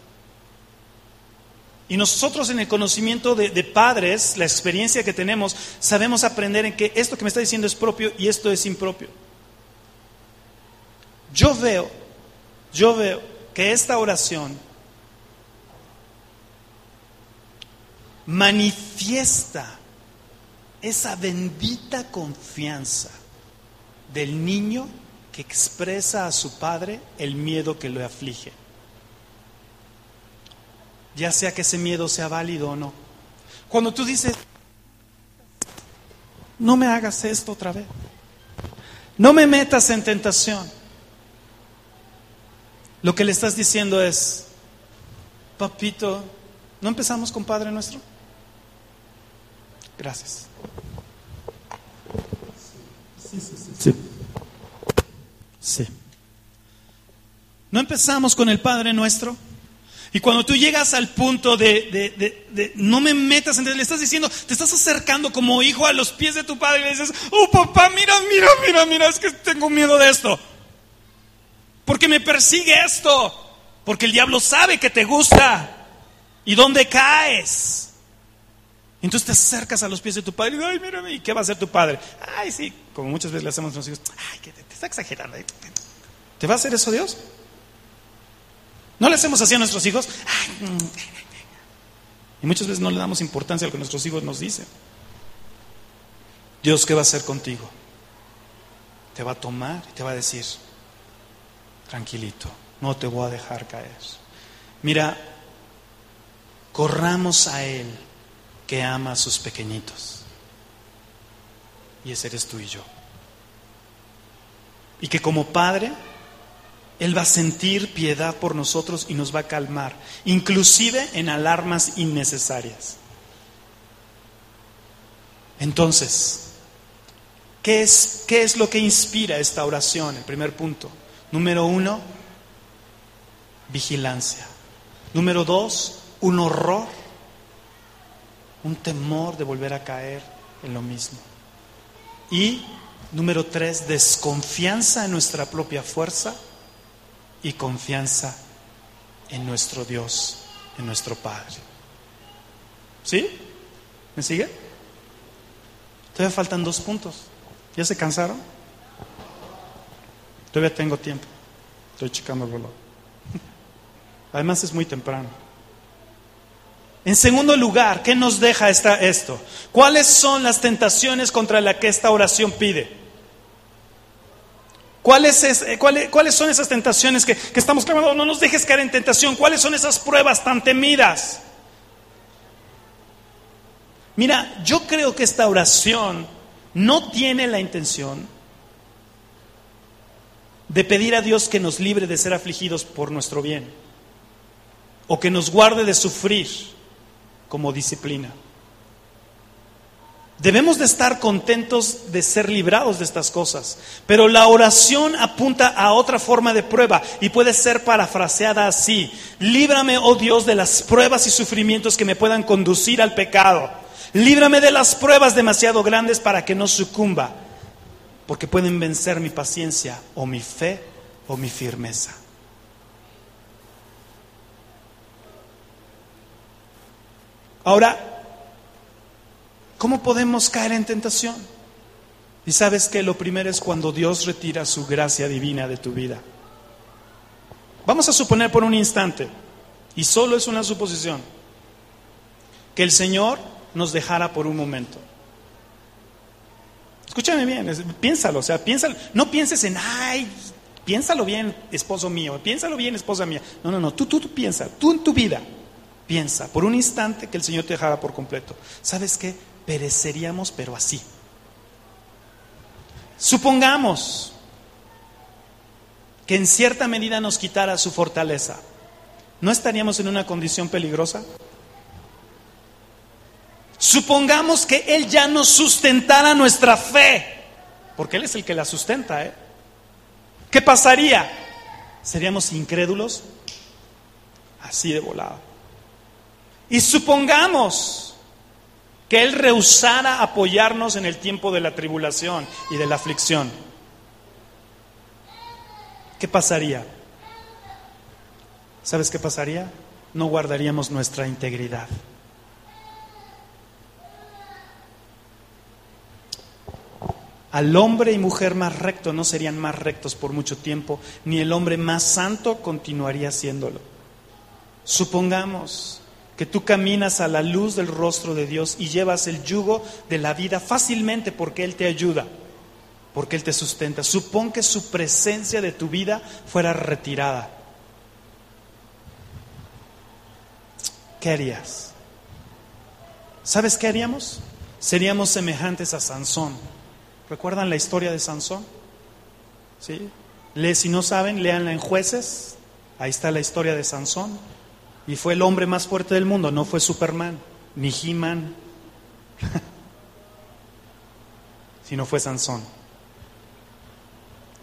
Y nosotros en el conocimiento de, padres, la experiencia que tenemos, sabemos aprender en que esto que me está diciendo es propio y esto es impropio. Yo veo, yo veo que esta oración manifiesta esa bendita confianza del niño que expresa a su padre el miedo que lo aflige. Ya sea que ese miedo sea válido o no. Cuando tú dices, no me hagas esto otra vez, no me metas en tentación, lo que le estás diciendo es, papito, ¿no empezamos con Padre nuestro? Gracias. Sí, sí, ¿No empezamos con el Padre nuestro? Y cuando tú llegas al punto de, no me metas, en, le estás diciendo, te estás acercando como hijo a los pies de tu padre y le dices, oh papá, mira, mira, mira, mira, es que tengo miedo de esto. Porque me persigue esto. Porque el diablo sabe que te gusta y dónde caes. Entonces te acercas a los pies de tu padre y ay, mírame, ¿y qué va a hacer tu padre? Ay, sí, como muchas veces le hacemos a nuestros hijos, ay, que te, está exagerando. ¿Te va a hacer eso Dios? ¿No le hacemos así a nuestros hijos? Mm. y muchas veces no le damos importancia a lo que nuestros hijos nos dicen. Dios, ¿qué va a hacer contigo? Te va a tomar y te va a decir, tranquilito, no te voy a dejar caer. Mira, corramos a Él que ama a sus pequeñitos. Y ese eres tú y yo. Y que como Padre, Él va a sentir piedad por nosotros y nos va a calmar, inclusive en alarmas innecesarias. Entonces, ¿qué es, qué es lo que inspira esta oración? El primer punto. Número uno, vigilancia. Número dos, un horror, un temor de volver a caer en lo mismo. Y número tres, desconfianza en nuestra propia fuerza y confianza en nuestro Dios, en nuestro Padre. ¿Sí? ¿Me sigue? Todavía faltan dos puntos. ¿Ya se cansaron? Todavía tengo tiempo. Estoy checando el reloj. Además es muy temprano. En segundo lugar, ¿qué nos deja esta, esto? ¿Cuáles son las tentaciones contra las que esta oración pide? ¿Cuáles, es, eh, cuáles, cuáles son esas tentaciones que, que estamos clamando? No nos dejes caer en tentación. ¿Cuáles son esas pruebas tan temidas? Mira, yo creo que esta oración no tiene la intención de pedir a Dios que nos libre de ser afligidos por nuestro bien o que nos guarde de sufrir como disciplina. Debemos de estar contentos de ser librados de estas cosas, pero la oración apunta a otra forma de prueba y puede ser parafraseada así. Líbrame, oh Dios, de las pruebas y sufrimientos que me puedan conducir al pecado. Líbrame de las pruebas demasiado grandes para que no sucumba, porque pueden vencer mi paciencia o mi fe o mi firmeza. Ahora, ¿cómo podemos caer en tentación? Y sabes que lo primero es cuando Dios retira su gracia divina de tu vida. Vamos a suponer por un instante, y solo es una suposición, que el Señor nos dejara por un momento. Escúchame bien, piénsalo, o sea, piénsalo, no pienses en, ay, piénsalo bien, esposo mío, piénsalo bien, esposa mía. No, no, no, tú, tú, tú piensa, tú en tu vida, Piensa por un instante que el Señor te dejara por completo. ¿Sabes qué? Pereceríamos, pero así. Supongamos que en cierta medida nos quitara su fortaleza. ¿No estaríamos en una condición peligrosa? Supongamos que Él ya nos sustentara nuestra fe, porque Él es el que la sustenta. ¿eh? ¿Qué pasaría? ¿Seríamos incrédulos? Así de volado. Y supongamos que Él rehusara apoyarnos en el tiempo de la tribulación y de la aflicción. ¿Qué pasaría? ¿Sabes qué pasaría? No guardaríamos nuestra integridad. Al hombre y mujer más recto no serían más rectos por mucho tiempo, ni el hombre más santo continuaría siéndolo. Supongamos que tú caminas a la luz del rostro de Dios y llevas el yugo de la vida fácilmente porque Él te ayuda, porque Él te sustenta. Supón que su presencia de tu vida fuera retirada. ¿Qué harías? ¿Sabes qué haríamos? Seríamos semejantes a Sansón. ¿Recuerdan la historia de Sansón? ¿Sí? si no saben, léanla en jueces. Ahí está la historia de Sansón. Y fue el hombre más fuerte del mundo, no fue Superman, ni He-Man, sino fue Sansón.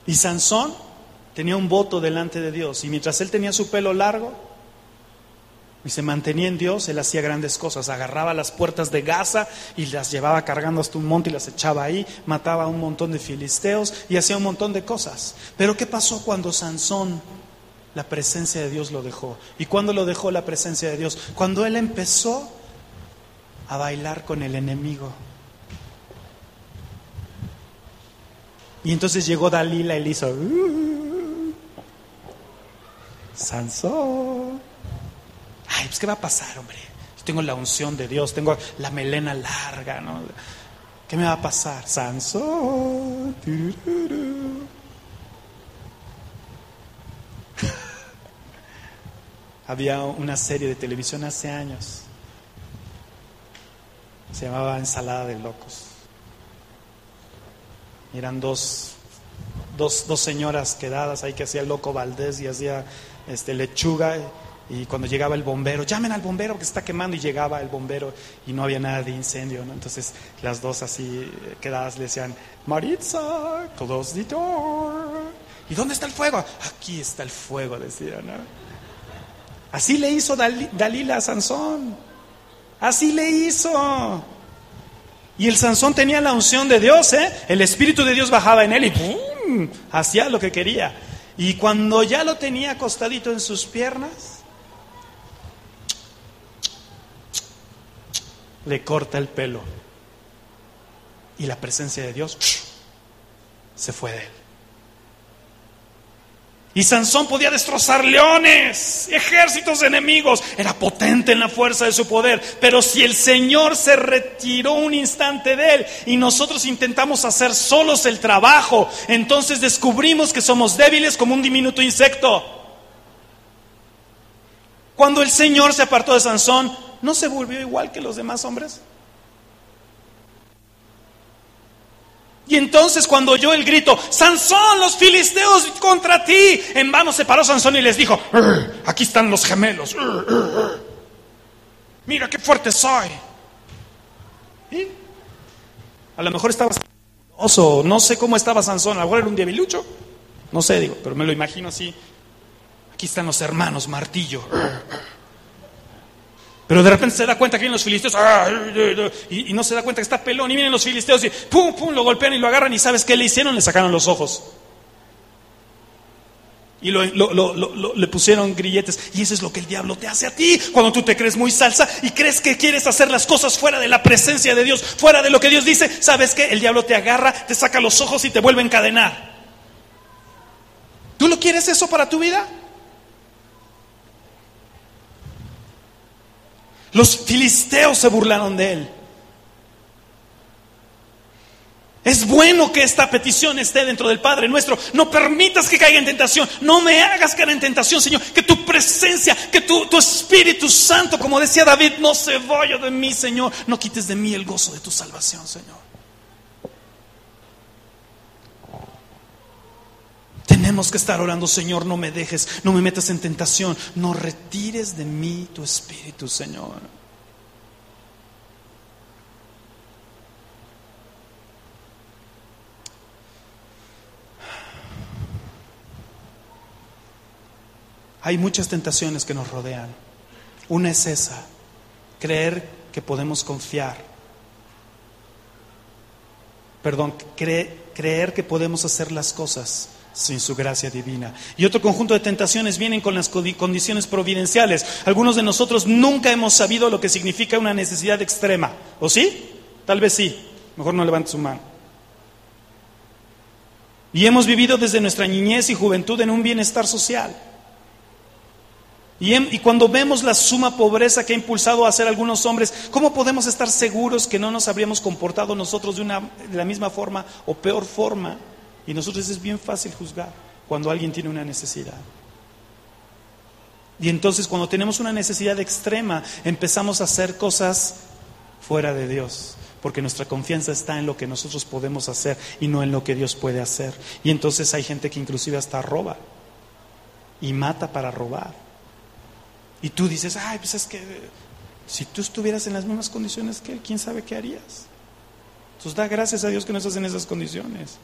Y Sansón tenía un voto delante de Dios, y mientras él tenía su pelo largo y se mantenía en Dios, él hacía grandes cosas, agarraba las puertas de Gaza y las llevaba cargando hasta un monte y las echaba ahí, mataba a un montón de filisteos y hacía un montón de cosas. Pero ¿qué pasó cuando Sansón la presencia de Dios lo dejó. ¿Y cuándo lo dejó la presencia de Dios? Cuando él empezó a bailar con el enemigo. Y entonces llegó Dalila y le hizo, uh. Ay, pues ¿qué va a pasar, hombre? Yo tengo la unción de Dios, tengo la melena larga, ¿no? ¿Qué me va a pasar? Sansón. Había una serie de televisión hace años. Se llamaba Ensalada de Locos. Eran dos, dos, dos señoras quedadas ahí que hacía Loco Valdés y hacía este, lechuga. Y cuando llegaba el bombero, llamen al bombero que se está quemando. Y llegaba el bombero y no había nada de incendio. ¿no? Entonces las dos así quedadas le decían, Maritza, close the door. ¿Y dónde está el fuego? Aquí está el fuego, decían. ¿no? Así le hizo Dalila a Sansón. Así le hizo. Y el Sansón tenía la unción de Dios, ¿eh? El Espíritu de Dios bajaba en él y ¡pum! hacía lo que quería. Y cuando ya lo tenía acostadito en sus piernas, le corta el pelo. Y la presencia de Dios se fue de él. Y Sansón podía destrozar leones, ejércitos enemigos. Era potente en la fuerza de su poder. Pero si el Señor se retiró un instante de él y nosotros intentamos hacer solos el trabajo, entonces descubrimos que somos débiles como un diminuto insecto. Cuando el Señor se apartó de Sansón, ¿no se volvió igual que los demás hombres? Y entonces cuando oyó el grito, Sansón, los filisteos contra ti, en vano se paró Sansón y les dijo, aquí están los gemelos. Mira qué fuerte soy. ¿Y? A lo mejor estaba oso, no sé cómo estaba Sansón, a era un debilucho, no sé, digo, pero me lo imagino así. Aquí están los hermanos, martillo. Pero de repente se da cuenta que vienen los filisteos ¡ah! y, no se da cuenta que está pelón y vienen los filisteos y pum, pum, lo golpean y lo agarran y ¿sabes qué le hicieron? Le sacaron los ojos. Y le pusieron grilletes. Y eso es lo que el diablo te hace a ti cuando tú te crees muy salsa y crees que quieres hacer las cosas fuera de la presencia de Dios, fuera de lo que Dios dice. ¿Sabes qué? El diablo te agarra, te saca los ojos y te vuelve a encadenar. ¿Tú lo quieres eso para tu vida? Los filisteos se burlaron de él. Es bueno que esta petición esté dentro del Padre nuestro. No permitas que caiga en tentación. No me hagas caer en tentación, Señor. Que tu presencia, que tu, tu, Espíritu Santo, como decía David, no se vaya de mí, Señor. No quites de mí el gozo de tu salvación, Señor. Tenemos que estar orando, Señor, no me dejes, no me metas en tentación, no retires de mí tu espíritu, Señor. Hay muchas tentaciones que nos rodean. Una es esa, creer que podemos confiar. Perdón, creer que podemos hacer las cosas sin su gracia divina. Y otro conjunto de tentaciones vienen con las condiciones providenciales. Algunos de nosotros nunca hemos sabido lo que significa una necesidad extrema. ¿O sí? Tal vez sí. Mejor no levante su mano. Y hemos vivido desde nuestra niñez y juventud en un bienestar social. Y, cuando vemos la suma pobreza que ha impulsado a hacer algunos hombres, ¿cómo podemos estar seguros que no nos habríamos comportado nosotros de, una, de la misma forma o peor forma y nosotros es bien fácil juzgar cuando alguien tiene una necesidad. Y entonces cuando tenemos una necesidad extrema, empezamos a hacer cosas fuera de Dios, porque nuestra confianza está en lo que nosotros podemos hacer y no en lo que Dios puede hacer. Y entonces hay gente que inclusive hasta roba y mata para robar. Y tú dices, ay, pues es que si tú estuvieras en las mismas condiciones que él, ¿quién sabe qué harías? Entonces da gracias a Dios que no estás en esas condiciones.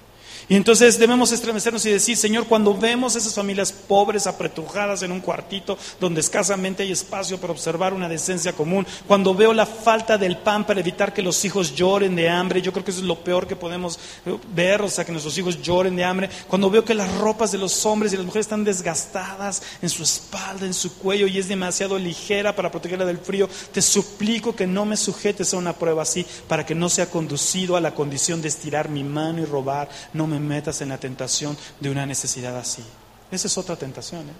Y entonces debemos estremecernos y decir, Señor, cuando vemos esas familias pobres, apretujadas en un cuartito donde escasamente hay espacio para observar una decencia común, cuando veo la falta del pan para evitar que los hijos lloren de hambre, yo creo que eso es lo peor que podemos eh, ver, o sea, que nuestros hijos lloren de hambre, cuando veo que las ropas de los hombres y las mujeres están desgastadas en su espalda, en su cuello y es demasiado ligera para protegerla del frío, te suplico que no me sujetes a una prueba así para que no sea conducido a la condición de estirar mi mano y robar, me metas en la tentación de una necesidad así. Esa es otra tentación. ¿eh?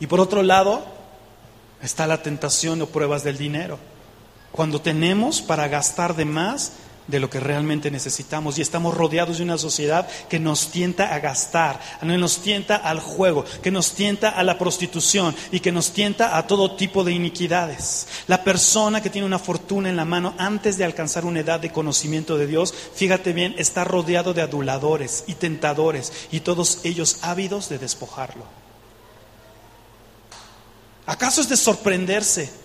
Y por otro lado, está la tentación o pruebas del dinero. Cuando tenemos para gastar de más de lo que realmente necesitamos y estamos rodeados de una sociedad que nos tienta a gastar, que nos tienta al juego, que nos tienta a la prostitución y que nos tienta a todo tipo de iniquidades. La persona que tiene una fortuna en la mano antes de alcanzar una edad de conocimiento de Dios, fíjate bien, está rodeado de aduladores y tentadores y todos ellos ávidos de despojarlo. ¿Acaso es de sorprenderse?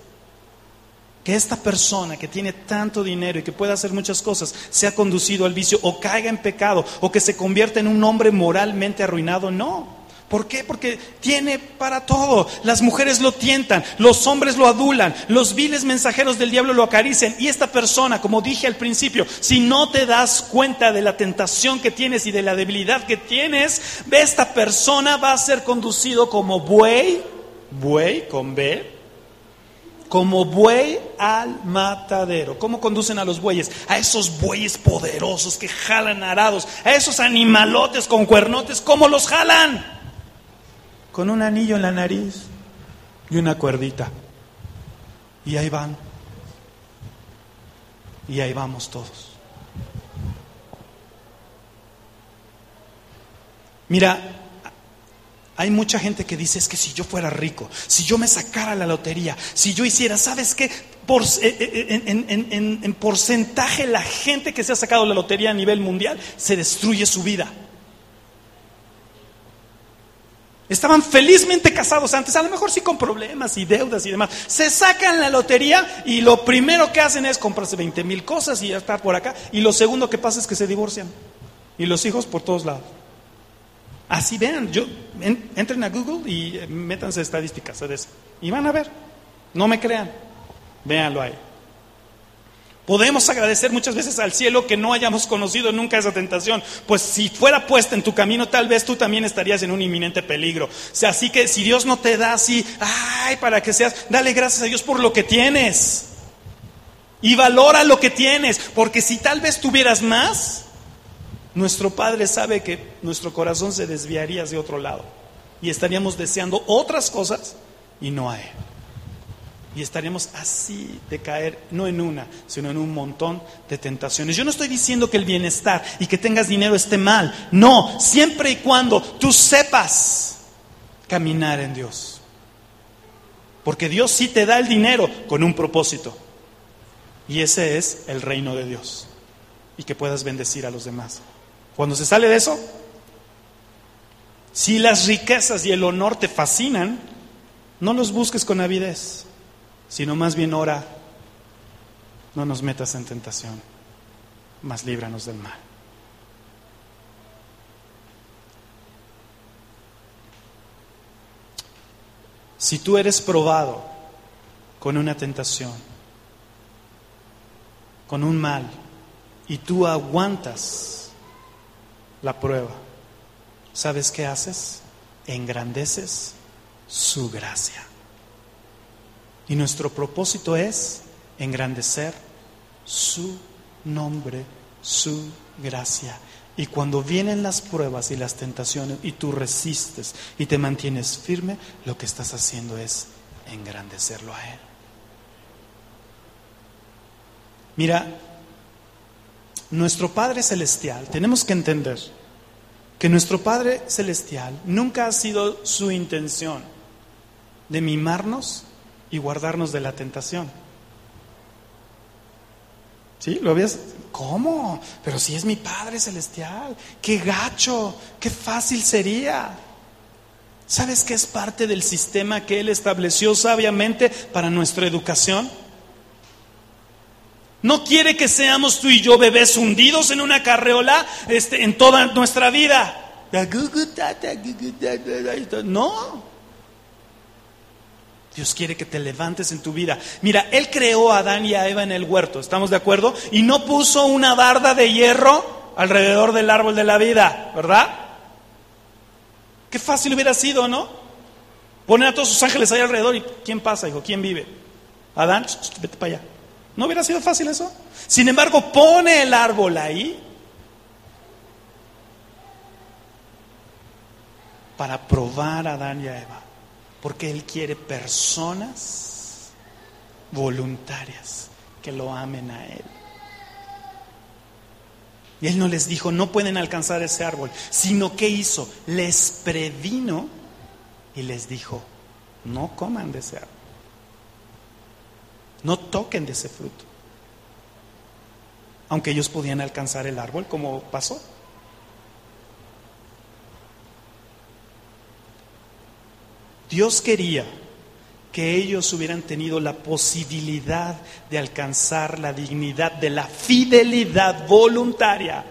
Que esta persona que tiene tanto dinero y que puede hacer muchas cosas sea conducido al vicio o caiga en pecado o que se convierta en un hombre moralmente arruinado. No. ¿Por qué? Porque tiene para todo. Las mujeres lo tientan, los hombres lo adulan, los viles mensajeros del diablo lo acarician. Y esta persona, como dije al principio, si no te das cuenta de la tentación que tienes y de la debilidad que tienes, esta persona va a ser conducido como buey, buey con B, como buey al matadero. ¿Cómo conducen a los bueyes? A esos bueyes poderosos que jalan arados, a esos animalotes con cuernotes, ¿cómo los jalan? Con un anillo en la nariz y una cuerdita. Y ahí van. Y ahí vamos todos. Mira, hay mucha gente que dice, es que si yo fuera rico, si yo me sacara la lotería, si yo hiciera, ¿sabes qué? Por, eh, eh, en, en, porcentaje la gente que se ha sacado la lotería a nivel mundial se destruye su vida. Estaban felizmente casados antes, a lo mejor sí con problemas y deudas y demás. Se sacan la lotería y lo primero que hacen es comprarse 20 mil cosas y ya estar por acá. Y lo segundo que pasa es que se divorcian. Y los hijos por todos lados. Así vean, yo, entren a Google y eh, métanse estadísticas de eso. Y van a ver. No me crean. Véanlo ahí. Podemos agradecer muchas veces al cielo que no hayamos conocido nunca esa tentación, pues si fuera puesta en tu camino, tal vez tú también estarías en un inminente peligro. Así que si Dios no te da así, ay, para que seas, dale gracias a Dios por lo que tienes. Y valora lo que tienes, porque si tal vez tuvieras más, nuestro Padre sabe que nuestro corazón se desviaría hacia otro lado y estaríamos deseando otras cosas y no a Él. Y estaríamos así de caer, no en una, sino en un montón de tentaciones. Yo no estoy diciendo que el bienestar y que tengas dinero esté mal. No, siempre y cuando tú sepas caminar en Dios. Porque Dios sí te da el dinero con un propósito. Y ese es el reino de Dios. Y que puedas bendecir a los demás. Cuando se sale de eso, si las riquezas y el honor te fascinan, no los busques con avidez, sino más bien ora, no nos metas en tentación, mas líbranos del mal. Si tú eres probado con una tentación, con un mal, y tú aguantas la prueba, ¿sabes qué haces? Engrandeces su gracia. Y nuestro propósito es engrandecer su nombre, su gracia. Y cuando vienen las pruebas y las tentaciones y tú resistes y te mantienes firme, lo que estás haciendo es engrandecerlo a Él. Mira, nuestro Padre Celestial, tenemos que entender que nuestro Padre Celestial nunca ha sido su intención de mimarnos y guardarnos de la tentación. ¿Sí? ¿Lo habías? ¿Cómo? Pero si es mi Padre Celestial, qué gacho, qué fácil sería. ¿Sabes qué es parte del sistema que Él estableció sabiamente para nuestra educación? No quiere que seamos tú y yo bebés hundidos en una carreola este, en toda nuestra vida. No. Dios quiere que te levantes en tu vida. Mira, Él creó a Adán y a Eva en el huerto, ¿estamos de acuerdo? Y no puso una barda de hierro alrededor del árbol de la vida, ¿verdad? Qué fácil hubiera sido, ¿no? Poner a todos sus ángeles ahí alrededor y ¿quién pasa, hijo? ¿Quién vive? Adán, vete para allá. ¿No hubiera sido fácil eso? Sin embargo, pone el árbol ahí para probar a Adán y a Eva. Porque Él quiere personas voluntarias que lo amen a Él. Y Él no les dijo, no pueden alcanzar ese árbol, sino que hizo, les previno y les dijo, no coman de ese árbol, no toquen de ese fruto. Aunque ellos podían alcanzar el árbol, como pasó. Dios quería que ellos hubieran tenido la posibilidad de alcanzar la dignidad de la fidelidad voluntaria.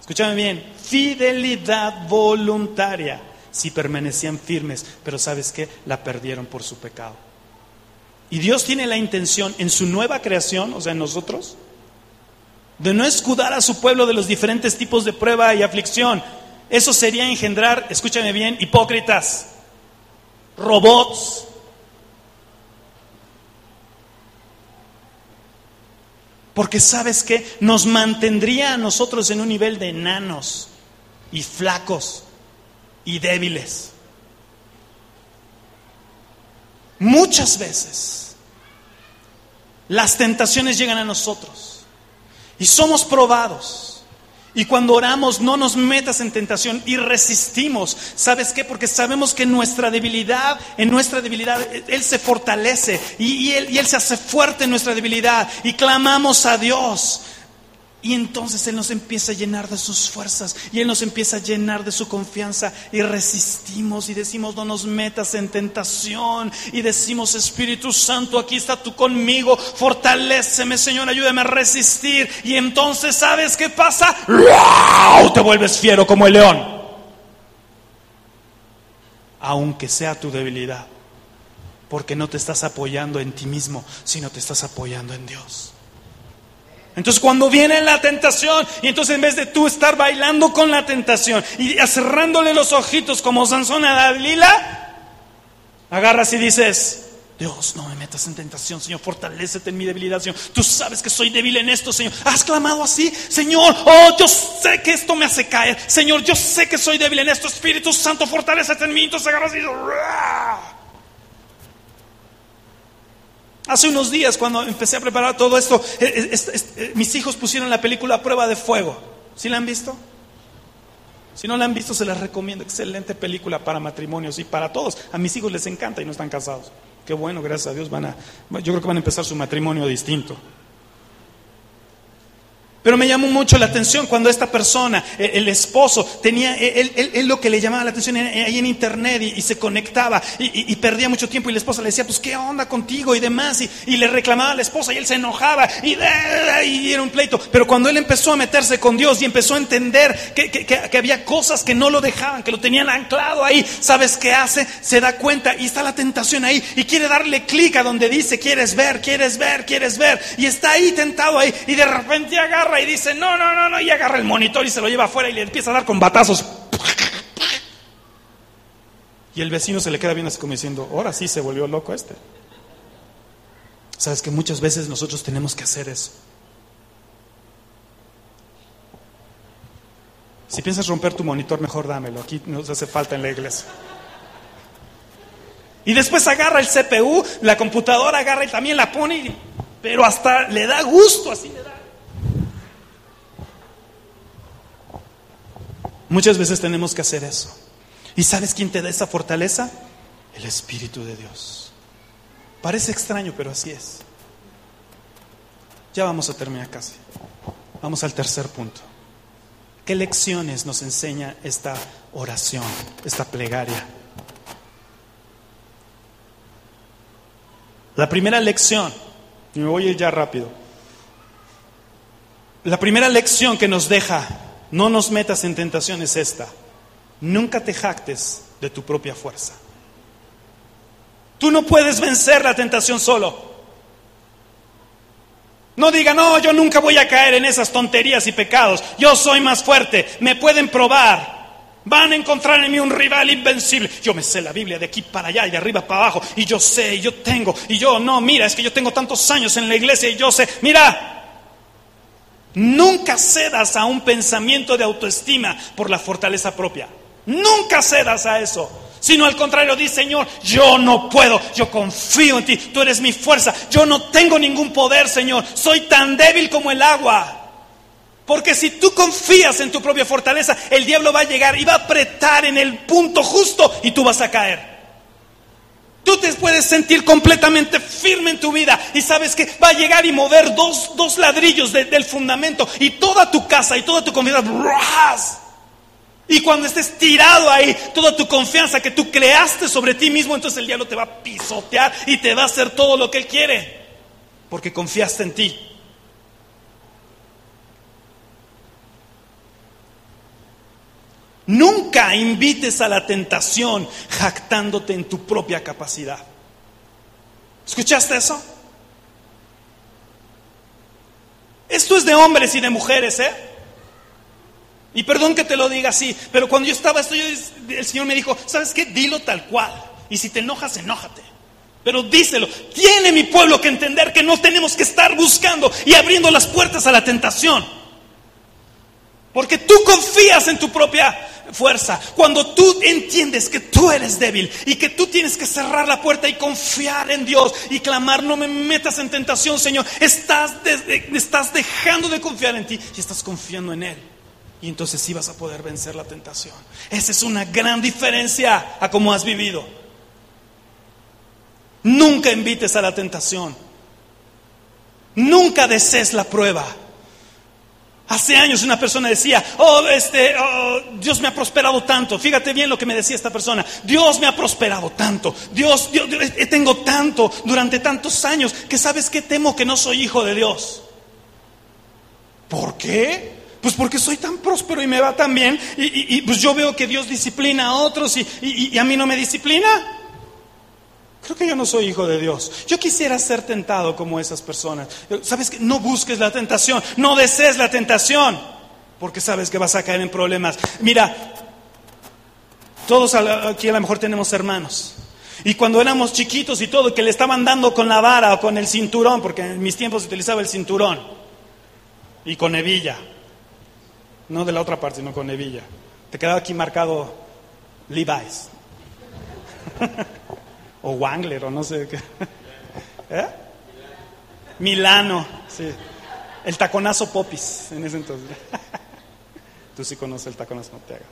Escúchame bien, fidelidad voluntaria, si permanecían firmes, pero sabes qué, la perdieron por su pecado. Y Dios tiene la intención en su nueva creación, o sea, en nosotros, de no escudar a su pueblo de los diferentes tipos de prueba y aflicción. Eso sería engendrar, escúchame bien, hipócritas robots. Porque sabes que nos mantendría a nosotros en un nivel de enanos y flacos y débiles. Muchas veces las tentaciones llegan a nosotros y somos probados. Y cuando oramos, no nos metas en tentación y resistimos. ¿Sabes qué? Porque sabemos que nuestra debilidad, en nuestra debilidad, Él se fortalece y, él, y Él se hace fuerte en nuestra debilidad. Y clamamos a Dios. Y entonces Él nos empieza a llenar de sus fuerzas y Él nos empieza a llenar de su confianza y resistimos y decimos no nos metas en tentación y decimos Espíritu Santo aquí está tú conmigo, fortaléceme Señor, ayúdame a resistir y entonces ¿sabes qué pasa? Te vuelves fiero como el león. Aunque sea tu debilidad, porque no te estás apoyando en ti mismo, sino te estás apoyando en Dios. Entonces cuando viene la tentación y entonces en vez de tú estar bailando con la tentación y cerrándole los ojitos como Sansón a Dalila, agarras y dices, Dios, no me metas en tentación, Señor, fortalecete en mi debilidad, Señor. Tú sabes que soy débil en esto, Señor. ¿Has clamado así? Señor, oh, yo sé que esto me hace caer. Señor, yo sé que soy débil en esto. Espíritu Santo, fortalecete en mí. Entonces agarras y dices, Hace unos días, cuando empecé a preparar todo esto, eh, eh, eh, mis hijos pusieron la película Prueba de Fuego. ¿Sí la han visto? Si no la han visto, se las recomiendo. Excelente película para matrimonios y para todos. A mis hijos les encanta y no están casados. Qué bueno, gracias a Dios van a. Yo creo que van a empezar su matrimonio distinto. Pero me llamó mucho la atención cuando esta persona, eh, el esposo, tenía, eh, él, lo que le llamaba la atención ahí en internet y, se conectaba y, perdía mucho tiempo y la esposa le decía, pues qué onda contigo y demás, y, le reclamaba a la esposa y él se enojaba y, era un pleito. Pero cuando él empezó a meterse con Dios y empezó a entender que, que había cosas que no lo dejaban, que lo tenían anclado ahí, ¿sabes qué hace? Se da cuenta y está la tentación ahí y quiere darle clic a donde dice, quieres ver, quieres ver, quieres ver, y está ahí tentado ahí y de repente agarra y dice, no, no, no, no, y agarra el monitor y se lo lleva afuera y le empieza a dar con batazos. Y el vecino se le queda bien así como diciendo, ahora sí se volvió loco este. Sabes que muchas veces nosotros tenemos que hacer eso. Si piensas romper tu monitor, mejor dámelo. Aquí nos hace falta en la iglesia. Y después agarra el CPU, la computadora agarra y también la pone, pero hasta le da gusto, así le da. Muchas veces tenemos que hacer eso. ¿Y sabes quién te da esa fortaleza? El Espíritu de Dios. Parece extraño, pero así es. Ya vamos a terminar casi. Vamos al tercer punto. ¿Qué lecciones nos enseña esta oración, esta plegaria? La primera lección Y me voy a ir ya rápido. La primera lección que nos deja, no nos metas en tentación, es esta. Nunca te jactes de tu propia fuerza. Tú no puedes vencer la tentación solo. No diga, no, yo nunca voy a caer en esas tonterías y pecados. Yo soy más fuerte. Me pueden probar. Van a encontrar en mí un rival invencible. Yo me sé la Biblia de aquí para allá y de arriba para abajo. Y yo sé, y yo tengo. Y yo, no, mira, es que yo tengo tantos años en la iglesia y yo sé. Mira, nunca cedas a un pensamiento de autoestima por la fortaleza propia. Nunca cedas a eso sino al contrario, dice Señor, yo no puedo, yo confío en ti, tú eres mi fuerza, yo no tengo ningún poder, Señor, soy tan débil como el agua. Porque si tú confías en tu propia fortaleza, el diablo va a llegar y va a apretar en el punto justo y tú vas a caer. Tú te puedes sentir completamente firme en tu vida y sabes que va a llegar y mover dos, ladrillos del fundamento y toda tu casa y toda tu confianza y cuando estés tirado ahí, toda tu confianza que tú creaste sobre ti mismo, entonces el diablo te va a pisotear y te va a hacer todo lo que él quiere, porque confiaste en ti. Nunca invites a la tentación jactándote en tu propia capacidad. ¿Escuchaste eso? Esto es de hombres y de mujeres, ¿eh? Y perdón que te lo diga así, pero cuando yo estaba esto, el Señor me dijo, ¿sabes qué? Dilo tal cual. Y si te enojas, enójate. Pero díselo. Tiene mi pueblo que entender que no tenemos que estar buscando y abriendo las puertas a la tentación. Porque tú confías en tu propia fuerza. Cuando tú entiendes que tú eres débil y que tú tienes que cerrar la puerta y confiar en Dios y clamar, no me metas en tentación, Señor. Estás, estás dejando de confiar en ti y estás confiando en Él y entonces sí vas a poder vencer la tentación. Esa es una gran diferencia a cómo has vivido. Nunca invites a la tentación. Nunca desees la prueba. Hace años una persona decía, oh, este, oh, Dios me ha prosperado tanto. Fíjate bien lo que me decía esta persona. Dios me ha prosperado tanto. Dios, Dios, eh, tengo tanto durante tantos años que sabes que temo que no soy hijo de Dios. ¿Por qué? Pues porque soy tan próspero y me va tan bien y, pues yo veo que Dios disciplina a otros y, a mí no me disciplina. Creo que yo no soy hijo de Dios. Yo quisiera ser tentado como esas personas. Sabes que no busques la tentación, no desees la tentación, porque sabes que vas a caer en problemas. Mira, todos aquí a lo mejor tenemos hermanos. Y cuando éramos chiquitos y todo, que le estaban dando con la vara o con el cinturón, porque en mis tiempos se utilizaba el cinturón y con hebilla. No de la otra parte, sino con hebilla. Te quedaba aquí marcado Levi's. o Wangler, o no sé qué. ¿Eh? Milano, sí. El taconazo Popis en ese entonces. Tú sí conoces el taconazo, no te hagas.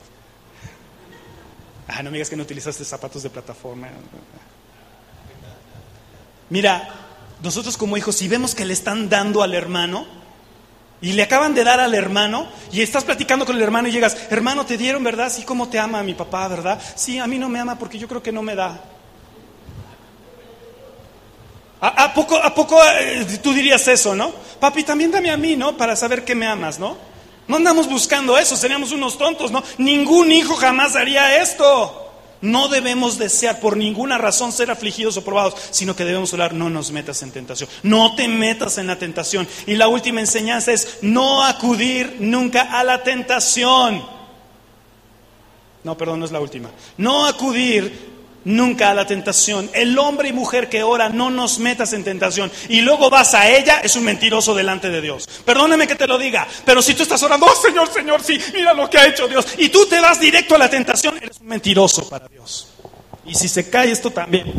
Ah, no me digas que no utilizaste zapatos de plataforma. Mira, nosotros como hijos, si vemos que le están dando al hermano, y le acaban de dar al hermano y estás platicando con el hermano y llegas, hermano, te dieron, ¿verdad? Sí, ¿cómo te ama mi papá, verdad? Sí, a mí no me ama porque yo creo que no me da. ¿A, poco, a poco eh, tú dirías eso, no? Papi, también dame a mí, ¿no? Para saber que me amas, ¿no? No andamos buscando eso, seríamos unos tontos, ¿no? Ningún hijo jamás haría esto. No debemos desear por ninguna razón ser afligidos o probados, sino que debemos hablar, no nos metas en tentación, no te metas en la tentación. Y la última enseñanza es no acudir nunca a la tentación. No, perdón, no es la última. No acudir nunca a la tentación. El hombre y mujer que ora, no nos metas en tentación. Y luego vas a ella, es un mentiroso delante de Dios. Perdóneme que te lo diga, pero si tú estás orando, oh Señor, Señor, sí, mira lo que ha hecho Dios. Y tú te vas directo a la tentación, eres un mentiroso para Dios. Y si se cae esto también.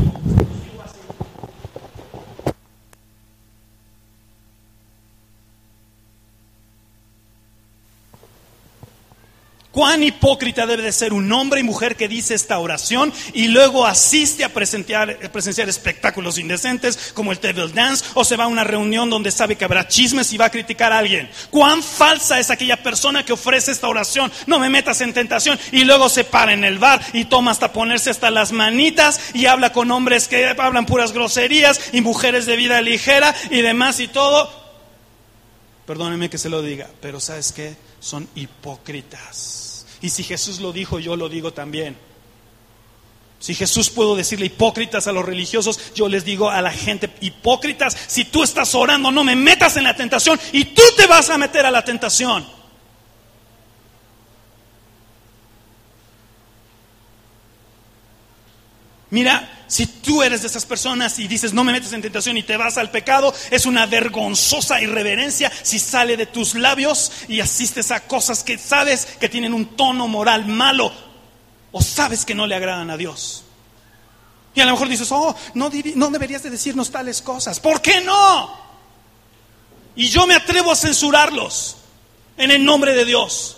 Cuán hipócrita debe de ser un hombre y mujer que dice esta oración y luego asiste a presenciar, presenciar espectáculos indecentes como el table dance o se va a una reunión donde sabe que habrá chismes y va a criticar a alguien. Cuán falsa es aquella persona que ofrece esta oración. No me metas en tentación y luego se para en el bar y toma hasta ponerse hasta las manitas y habla con hombres que hablan puras groserías y mujeres de vida ligera y demás y todo. Perdóneme que se lo diga, pero ¿sabes qué? Son hipócritas. Y si Jesús lo dijo, yo lo digo también. Si Jesús puedo decirle hipócritas a los religiosos, yo les digo a la gente hipócritas, si tú estás orando, no me metas en la tentación y tú te vas a meter a la tentación. Mira, si tú eres de esas personas y dices no me metes en tentación y te vas al pecado, es una vergonzosa irreverencia si sale de tus labios y asistes a cosas que sabes que tienen un tono moral malo o sabes que no le agradan a Dios. Y a lo mejor dices, oh, no, no deberías de decirnos tales cosas. ¿Por qué no? Y yo me atrevo a censurarlos en el nombre de Dios.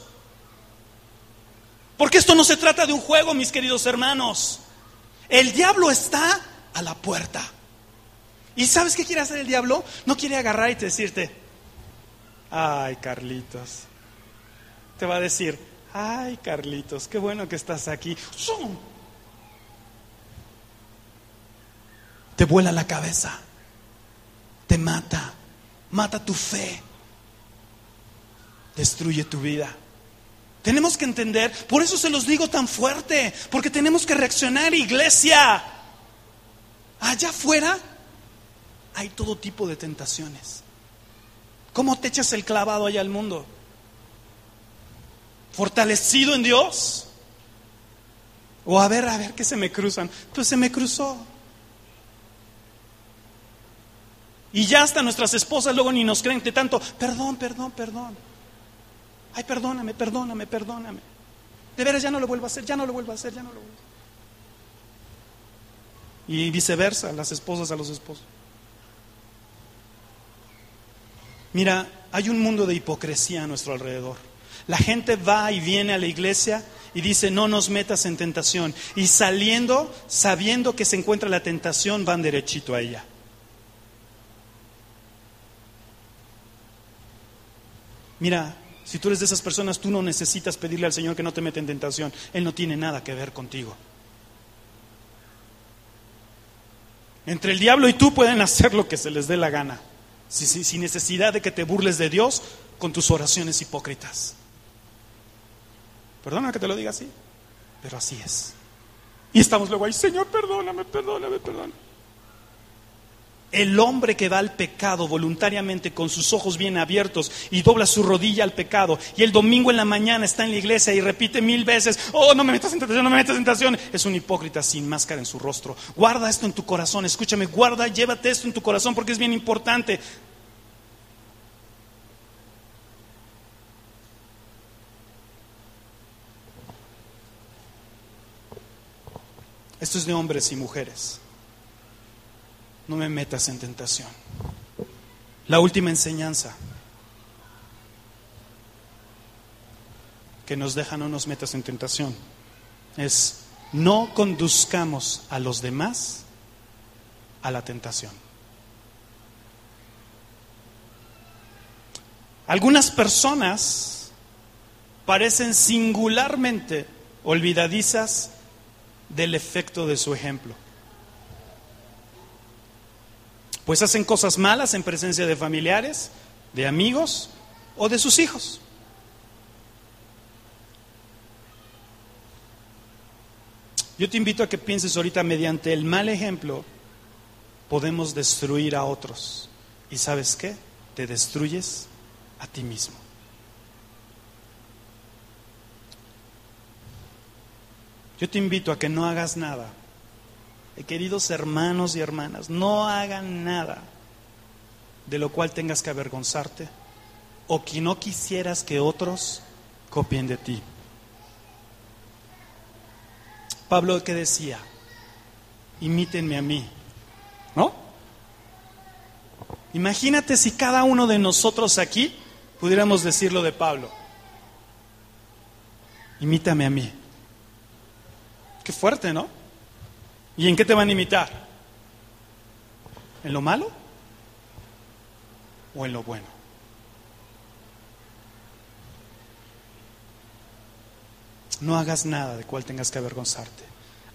Porque esto no se trata de un juego, mis queridos hermanos. El diablo está a la puerta. ¿Y sabes qué quiere hacer el diablo? No quiere agarrar y decirte, ay Carlitos. Te va a decir, ay Carlitos, qué bueno que estás aquí. Te vuela la cabeza, te mata, mata tu fe, destruye tu vida. Tenemos que entender, por eso se los digo tan fuerte, porque tenemos que reaccionar, iglesia. Allá afuera hay todo tipo de tentaciones. ¿Cómo te echas el clavado allá al mundo? ¿Fortalecido en Dios? O a ver, a ver, ¿qué se me cruzan? Pues se me cruzó. Y ya hasta nuestras esposas luego ni nos creen de tanto, perdón, perdón, perdón. Ay, perdóname, perdóname, perdóname. De veras ya no lo vuelvo a hacer, ya no lo vuelvo a hacer, ya no lo vuelvo a hacer. Y viceversa, las esposas a los esposos. Mira, hay un mundo de hipocresía a nuestro alrededor. La gente va y viene a la iglesia y dice, no nos metas en tentación. Y saliendo, sabiendo que se encuentra la tentación, van derechito a ella. Mira, si tú eres de esas personas, tú no necesitas pedirle al Señor que no te meta en tentación. Él no tiene nada que ver contigo. Entre el diablo y tú pueden hacer lo que se les dé la gana, sin necesidad de que te burles de Dios con tus oraciones hipócritas. Perdona que te lo diga así, pero así es. Y estamos luego ahí, Señor, perdóname, perdóname, perdóname. El hombre que va al pecado voluntariamente con sus ojos bien abiertos y dobla su rodilla al pecado y el domingo en la mañana está en la iglesia y repite mil veces, oh, no me metas en tentación, no me metas en tentación, es un hipócrita sin máscara en su rostro. Guarda esto en tu corazón, escúchame, guarda, llévate esto en tu corazón porque es bien importante. Esto es de hombres y mujeres no me metas en tentación. La última enseñanza que nos deja no nos metas en tentación es no conduzcamos a los demás a la tentación. Algunas personas parecen singularmente olvidadizas del efecto de su ejemplo pues hacen cosas malas en presencia de familiares, de amigos o de sus hijos. Yo te invito a que pienses ahorita, mediante el mal ejemplo, podemos destruir a otros. ¿Y sabes qué? Te destruyes a ti mismo. Yo te invito a que no hagas nada queridos hermanos y hermanas, no hagan nada de lo cual tengas que avergonzarte o que no quisieras que otros copien de ti. Pablo que decía, imítenme a mí, ¿no? Imagínate si cada uno de nosotros aquí pudiéramos decirlo de Pablo. imítame a mí. Qué fuerte, ¿no? ¿Y en qué te van a imitar? ¿En lo malo o en lo bueno? No hagas nada de cual tengas que avergonzarte.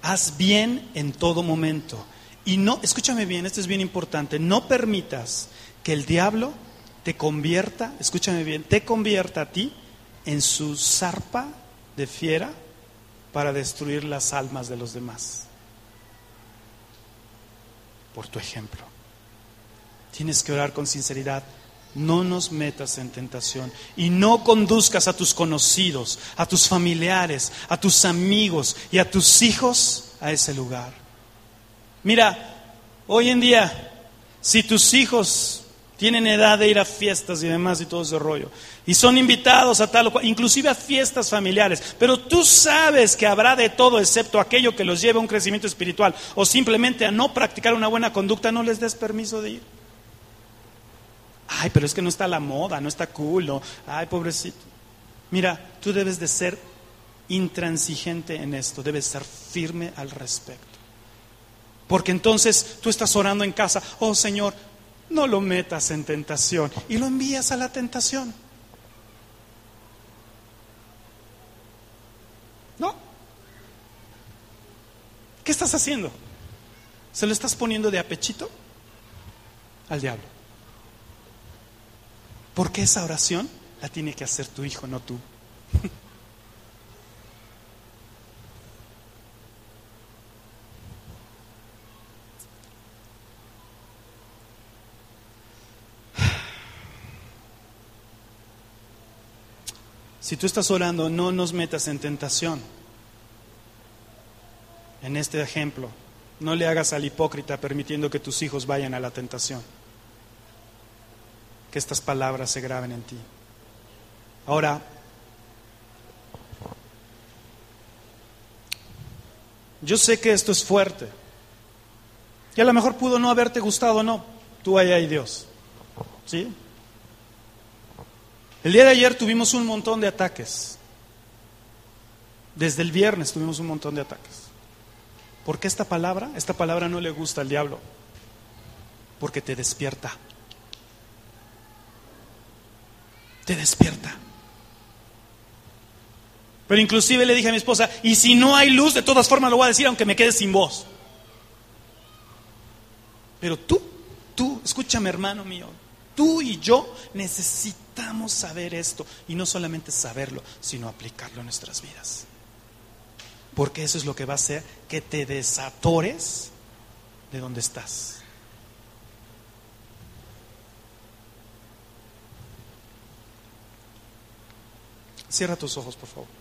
Haz bien en todo momento. Y no, escúchame bien, esto es bien importante, no permitas que el diablo te convierta, escúchame bien, te convierta a ti en su zarpa de fiera para destruir las almas de los demás. Por tu ejemplo. Tienes que orar con sinceridad. No nos metas en tentación y no conduzcas a tus conocidos, a tus familiares, a tus amigos y a tus hijos a ese lugar. Mira, hoy en día, si tus hijos tienen edad de ir a fiestas y demás y todo ese rollo. Y son invitados a tal o cual, inclusive a fiestas familiares. Pero tú sabes que habrá de todo excepto aquello que los lleve a un crecimiento espiritual o simplemente a no practicar una buena conducta, no les des permiso de ir. Ay, pero es que no está la moda, no está cool, no. Ay, pobrecito. Mira, tú debes de ser intransigente en esto, debes ser firme al respecto. Porque entonces tú estás orando en casa, oh Señor, no lo metas en tentación y lo envías a la tentación. ¿No? ¿Qué estás haciendo? ¿Se lo estás poniendo de apechito al diablo? Porque esa oración la tiene que hacer tu hijo, no tú. Si tú estás orando, no nos metas en tentación. En este ejemplo, no le hagas al hipócrita permitiendo que tus hijos vayan a la tentación. Que estas palabras se graben en ti. Ahora, yo sé que esto es fuerte. Y a lo mejor pudo no haberte gustado no. Tú allá y Dios. ¿Sí? El día de ayer tuvimos un montón de ataques. Desde el viernes tuvimos un montón de ataques. ¿Por qué esta palabra? Esta palabra no le gusta al diablo. Porque te despierta. Te despierta. Pero inclusive le dije a mi esposa, y si no hay luz, de todas formas lo voy a decir aunque me quede sin voz. Pero tú, tú, escúchame hermano mío, tú y yo necesitamos saber esto y no solamente saberlo, sino aplicarlo en nuestras vidas. Porque eso es lo que va a hacer que te desatores de donde estás. Cierra tus ojos, por favor.